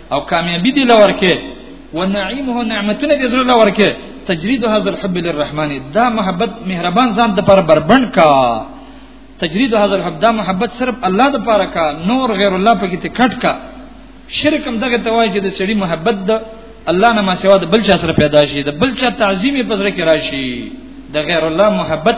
او کامیابی دی لور کې ونعيمه نعمتونه دې زړه لور کې تجرید هذا الحب للرحمن دا محبت مهربان ځان د پر بربند کا تجرید هذا الحب دا محبت صرف الله د پاره کا نور غیر الله پکې ته کټ کا شرک هم دغه توای چې د سړي محبت د الله نه ما سوا د بل چا سره پیدا شي د بل چا تعظیم په سره کې راشي د غیر الله محبت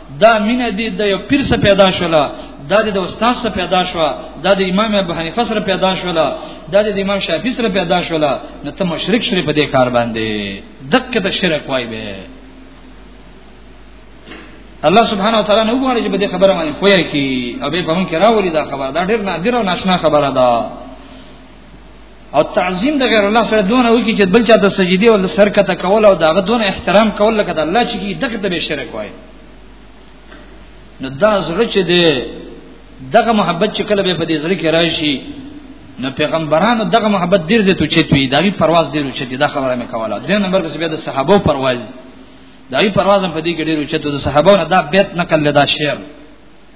دا مینه دې د یو پیر سره پیدا شولا دا د استاد سره پیدا شو دا د امام ابو حنیفه سره پیدا شولا دا د امام شافعی سره پیدا شولا نو ته مشرک شری په دې کار باندې دک ته شرک وای به الله سبحانه وتعالى نو غواړي چې به دې خبره باندې پوهه کی او به په مونږ کې راولي دا خبره دا ډېر نادر او ناشنا خبره ده او تعظیم د غیر الله سره دونه وکي چې بل چا د سجدي او سر کته کول او داغه دونه احترام کول لکه د الله چې کی دغه د شرک وای نو دا زړه چې دی دغه محبت چې کله به په دې زړه کې راشي نو پیغمبرانو دغه محبت ډیر زیات اوچت وی دغه پرواز ډیر اوچت دا خبره مې کوله د نمبر کې بیا د صحابه پرواز دغه پرواز هم په دې کې ډیر اوچت د صحابه نه دا بیت نقل دا شعر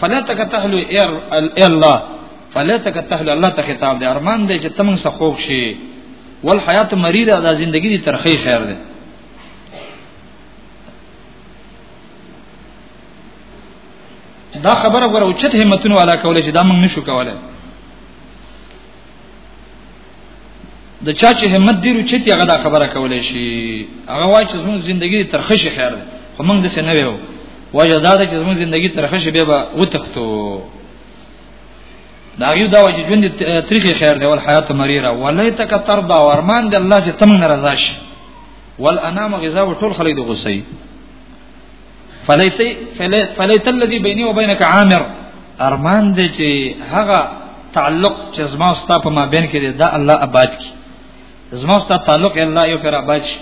فلا تکتهلو ایر الله فلا تکتهلو الله ته خطاب دی ارمان دی چې تمن سخوک شي ول حیات مریره دا زندگی دی ترخی خیر دی دا خبره غره اوچت همتونه والا کولای چې دا موږ نشو کولای د چا چې همت ډیر چتی هغه دا خبره کولای شي هغه وایي چې زموږ ژوندۍ ترخه شي خیر ده خو موږ د څه نه ویو وجه دا ده چې زموږ ژوندۍ ترخه شي به وتختو دا یو دا وجه ژوند ترخه خیر ده ول حیات مریره ولیتک ترضا ورمان د الله چې تم ناراضه شي ول انام غذا ټول خلک د غصې فلیت فلیت الذي بيني وبينك عامر ارمان دې چې هغه تعلق چې زما او ستا په مابین کې دی دا الله آباد کی زما او ستا تعلق الله یو کرا آباد شي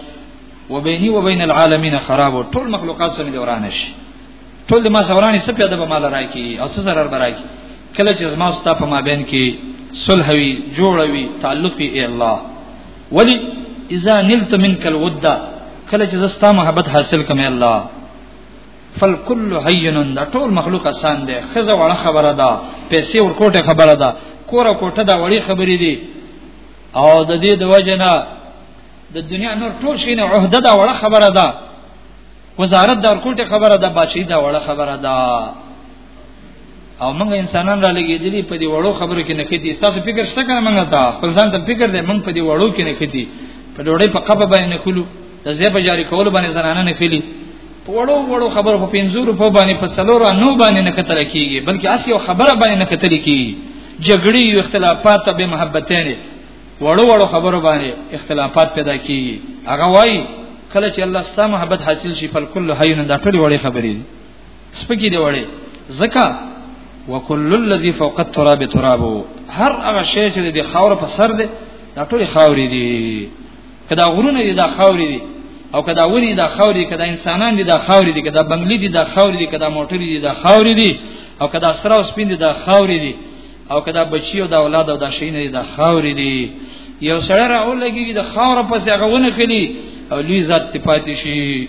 وبيني وبين العالمين خراب ټول مخلوقات سره دوران شي ټول ما سورانی سپه د مال راکی او څه zarar براکی کله چې زما او ستا په مابین کې صلح وي جوړوي تعلق وي الله ولی اذا نلت منك الود کله چې زستا محبت حاصل کم الله فالكل هين دا ټول مخلوق آسان دی خزه وړه خبره ده پیسې ورکوټه خبره ده کوره کوټه دا وړي خبرې دي او د دې د وجنه د دنیا نور ټول شي نه عہده دا وړه خبره ده وزارت دا ورکوټه خبره ده بچی دا وړه خبره ده او موږ انسانان را لګېدلي په دې وړو خبرو کې نه کېدي تاسو فکر شته کنه موږ ته خپل ځان ته فکر دی موږ په دې وړو کې نه کېدي په ډوړې په قبه باندې نه کولو د زیب جاری کول باندې زنانه نه کېلي په وړو وړو خبرو په پنځور په باندې په څلور نو باندې نه کتل کېږي بلکې اسی یو خبره باندې نه کتل کېږي جګړې او اختلافات به محبتین وړو وړو خبرو باندې اختلافات پیدا کېږي هغه وایي کله چې الله ستاسو محبت حاصل شي فل کل حیون دا ټول وړې خبرې دي سپکی دی وړي زکا وکل الذي فوق التراب تراب هر هغه شی چې د خاور په سر دی دا ټول خاورې دي کدا غرونه دي دا خاورې دي او کدا ونی دا خاورې کدا انسانان دي دا خاورې دي کدا بنگلې دي دا خاورې دي کدا موټر دي دا خاورې دي او کدا سره او سپین دي دا خاورې دي او کدا بچي او دا اولاد او دا شین دي دا خاورې دي یو سره راولګي د خاور په ځای غوونه کړي او لوی ذات پاتې شي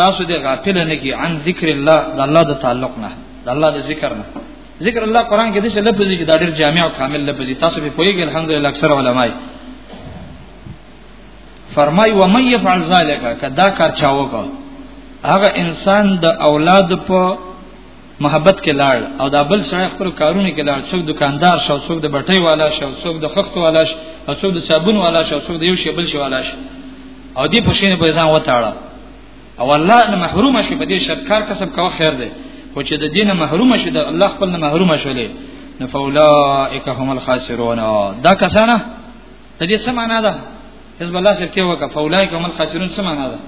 تاسو دې غافل نه کی عن ذکر الله د الله د تعلق نه د الله د ذکر نه ذکر الله قران کې د څه لفظ چې دا ډېر جامع او کامل لفظ دی تاسو به پوهیږئ الحمدلله اکثر علماي فرمای و من يفعل ذلك کدا کار چاوکا هغه انسان د اولاد په محبت کې لاړ او دا بل سره خپل کارونه کې لاړ څوک دکاندار شو څوک د بټۍ والا شو څوک د خخت والا شو او څوک د صابون والا شو څوک د یو شی بل شی والا شو او دې په شین په ځان وتاړه او الله نه محروم شي په دې شرط کار کسب کوه خیر دی خو چې د دینه محروم شي د الله خپل نه محروم شولې نو فاولائک هم الخاسرون دا کسانه د دې څه معنا ده حزب الله سره کې وکړه فاولائک هم الخاسرون څه معنا ده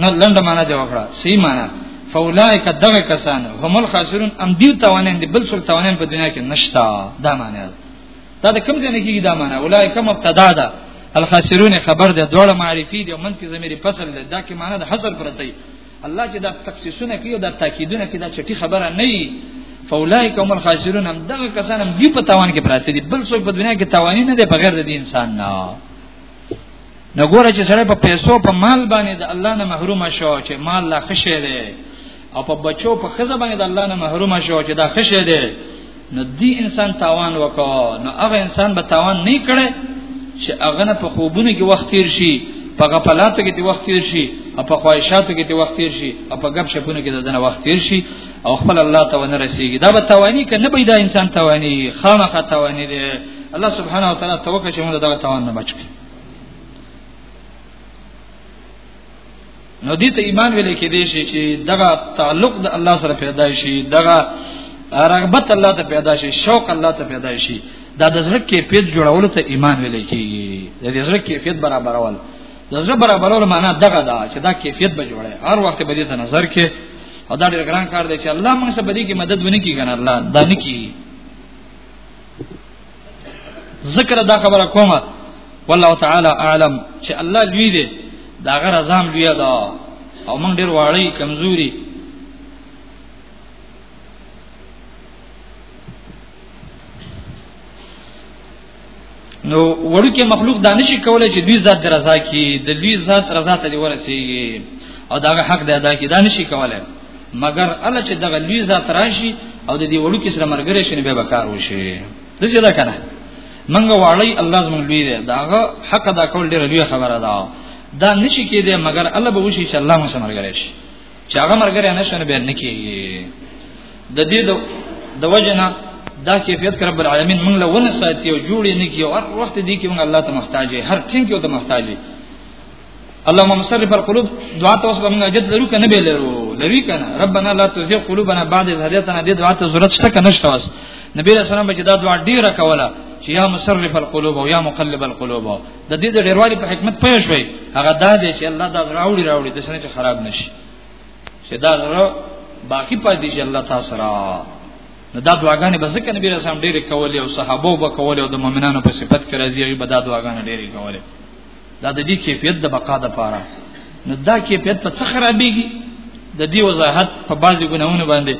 نو لنډه معنا دی وکړه سی معنا فاولائک دغه کسان هم الخاسرون ام دیو توانین دی بل څور توانین په دنیا کې نشتا دا معنا ده دا د کوم ځای نه کیږي دا معنا اولائک مبتدا ده الخاسرون خبر ده دوړه معرفي دی منځ کې زميري فصل ده دا کې معنا د حصر پرته الله چې دا تخصیصونه کوي او دا تاکیدونه کوي دا چټي خبره نه وي فاولائک هم الخاسرون هم دغه کسان هم دی په تاوان کې پراته دي بل څوک په دنیا کې تاواني نه دی بغیر د انسان نه نګوره چې سره په پیسو په مال باندې د الله نه محروم شو چې مال لا خشه دی او په بچو په خزه باندې د الله نه محروم شو چې دا خشه دی نو دی انسان تاوان وکاو نو هغه انسان به تاوان نه کړي چې هغه نه په خوبونه کې وخت تیر شي په غفلاتو کې د وخت تیر شي او په خواهشاتو کې د وخت تیر شي او په غب شپونو کې د دنه وخت تیر شي او خپل الله ته ونه رسیږي دا به توانی کنه به دا انسان توانی خامخا توانی دی الله سبحانه وتعالى توکه چې موږ دا توان نه بچو نو دې ته ایمان ویل کې دی چې دغه تعلق د الله سره پیدا شي دغه رغبت الله ته پیدا شي شوق الله ته پیدا شي دا د زړه کې پیډ جوړول ته ایمان ویل کېږي د زړه کې پیډ برابرول د زړه برابرولو معنا دغه دا چې دا کیفیت به جوړه هر وخت به دې ته نظر کې او دا ډېر ګران کار دی چې الله موږ سره بدی کې مدد ونه کیږي کنه الله دا نه کیږي ذکر دا خبره کومه والله تعالی اعلم چې الله لوی دی دا غره ځام لوی دا او موږ ډېر واړی کمزوري نو ورکه مخلوق دانش کولای چې دوی ذات رضا کی د دوی ذات رضا ته ورسیږي او دا حق د ادا کی دانش کولای مګر الله چې دغه لوی ذات راشي او د دې وړو کې سره مرګره شنه به وکړ وشي د څه دا کنه منګه واړی الله زمون لوی دی داغه حق ادا کول ډیره لوی خبره ده دا نشي کېده مګر الله به وشي چې الله مو سره مرګره شي چې هغه مرګره نه شنه بیان نکي د دې د وجنه دا کیفیت کر رب العالمین موږ له ونه ساتي او جوړې نه کیو هر وخت دې کې موږ الله ته محتاج یې هر ټینګ کې ته محتاج یې اللهم مصرف القلوب دعا ته اوس موږ اجد لرو کنه به لرو لري کنه ربنا لا تزغ قلوبنا بعد إذ هديتنا دې دعا ته ضرورت شته کنه شته واس نبی رسول الله چې دا دعا ډیره کوله چې یا مصرف القلوب او یا مقلب القلوب د دې د ډیروالي په حکمت پوه شوي هغه دا دی چې الله دا راوړي راوړي د سره چې خراب نشي چې دا زړه باقی پاتې شي الله تعالی سره نو دا دعاګانې به ځکه نبی رسول الله ډېرې کولې او صحابه به کولې او د مؤمنانو په صفت کې راځي هغه به دا دعاګانې ډېرې کولې دا د دې کیفیت د بقا د پاره نو دا کیفیت په څه خرابېږي د دې وضاحت په بعضي ګناونو باندې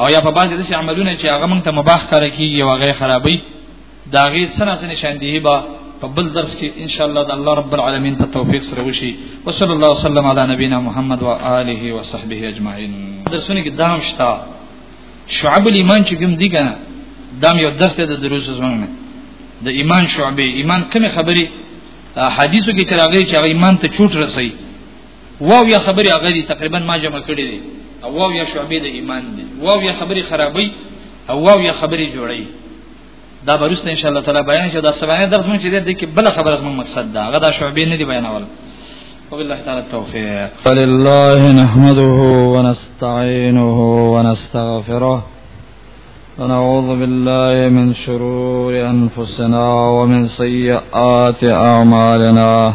او یا په بعضي د عملونو چې هغه موږ ته مباح کار کیږي او هغه خرابې دا غي سره سره نشاندهي با په بل درس کې ان شاء الله د الله رب العالمین په توفیق سره وشي وصلی الله وسلم علی نبینا محمد و آله و صحبه اجمعین درسونه کې دام شتا شعب الايمان چې کوم دي کنه دام یو درس د دروس زمونه د ایمان شعبې ایمان کومه خبري حدیثو کې چراغې چې ایمان ته چوټ رسي واو یا خبري هغه دي تقریبا ما جمع کړې دي او واو یا شعبې د ایمان دي واو یا خبري خرابي او واو یا خبري جوړي دا برسته ان شاء الله تعالی بیان چې دا سبانه درس مونږ چې دې کې بل خبره مونږ مقصد دا غدا شعبې نه دی بیانول وبالله تعالى التوفيق فلله نحمده ونستعينه ونستغفره ونعوذ بالله من شرور أنفسنا ومن سيئات أعمالنا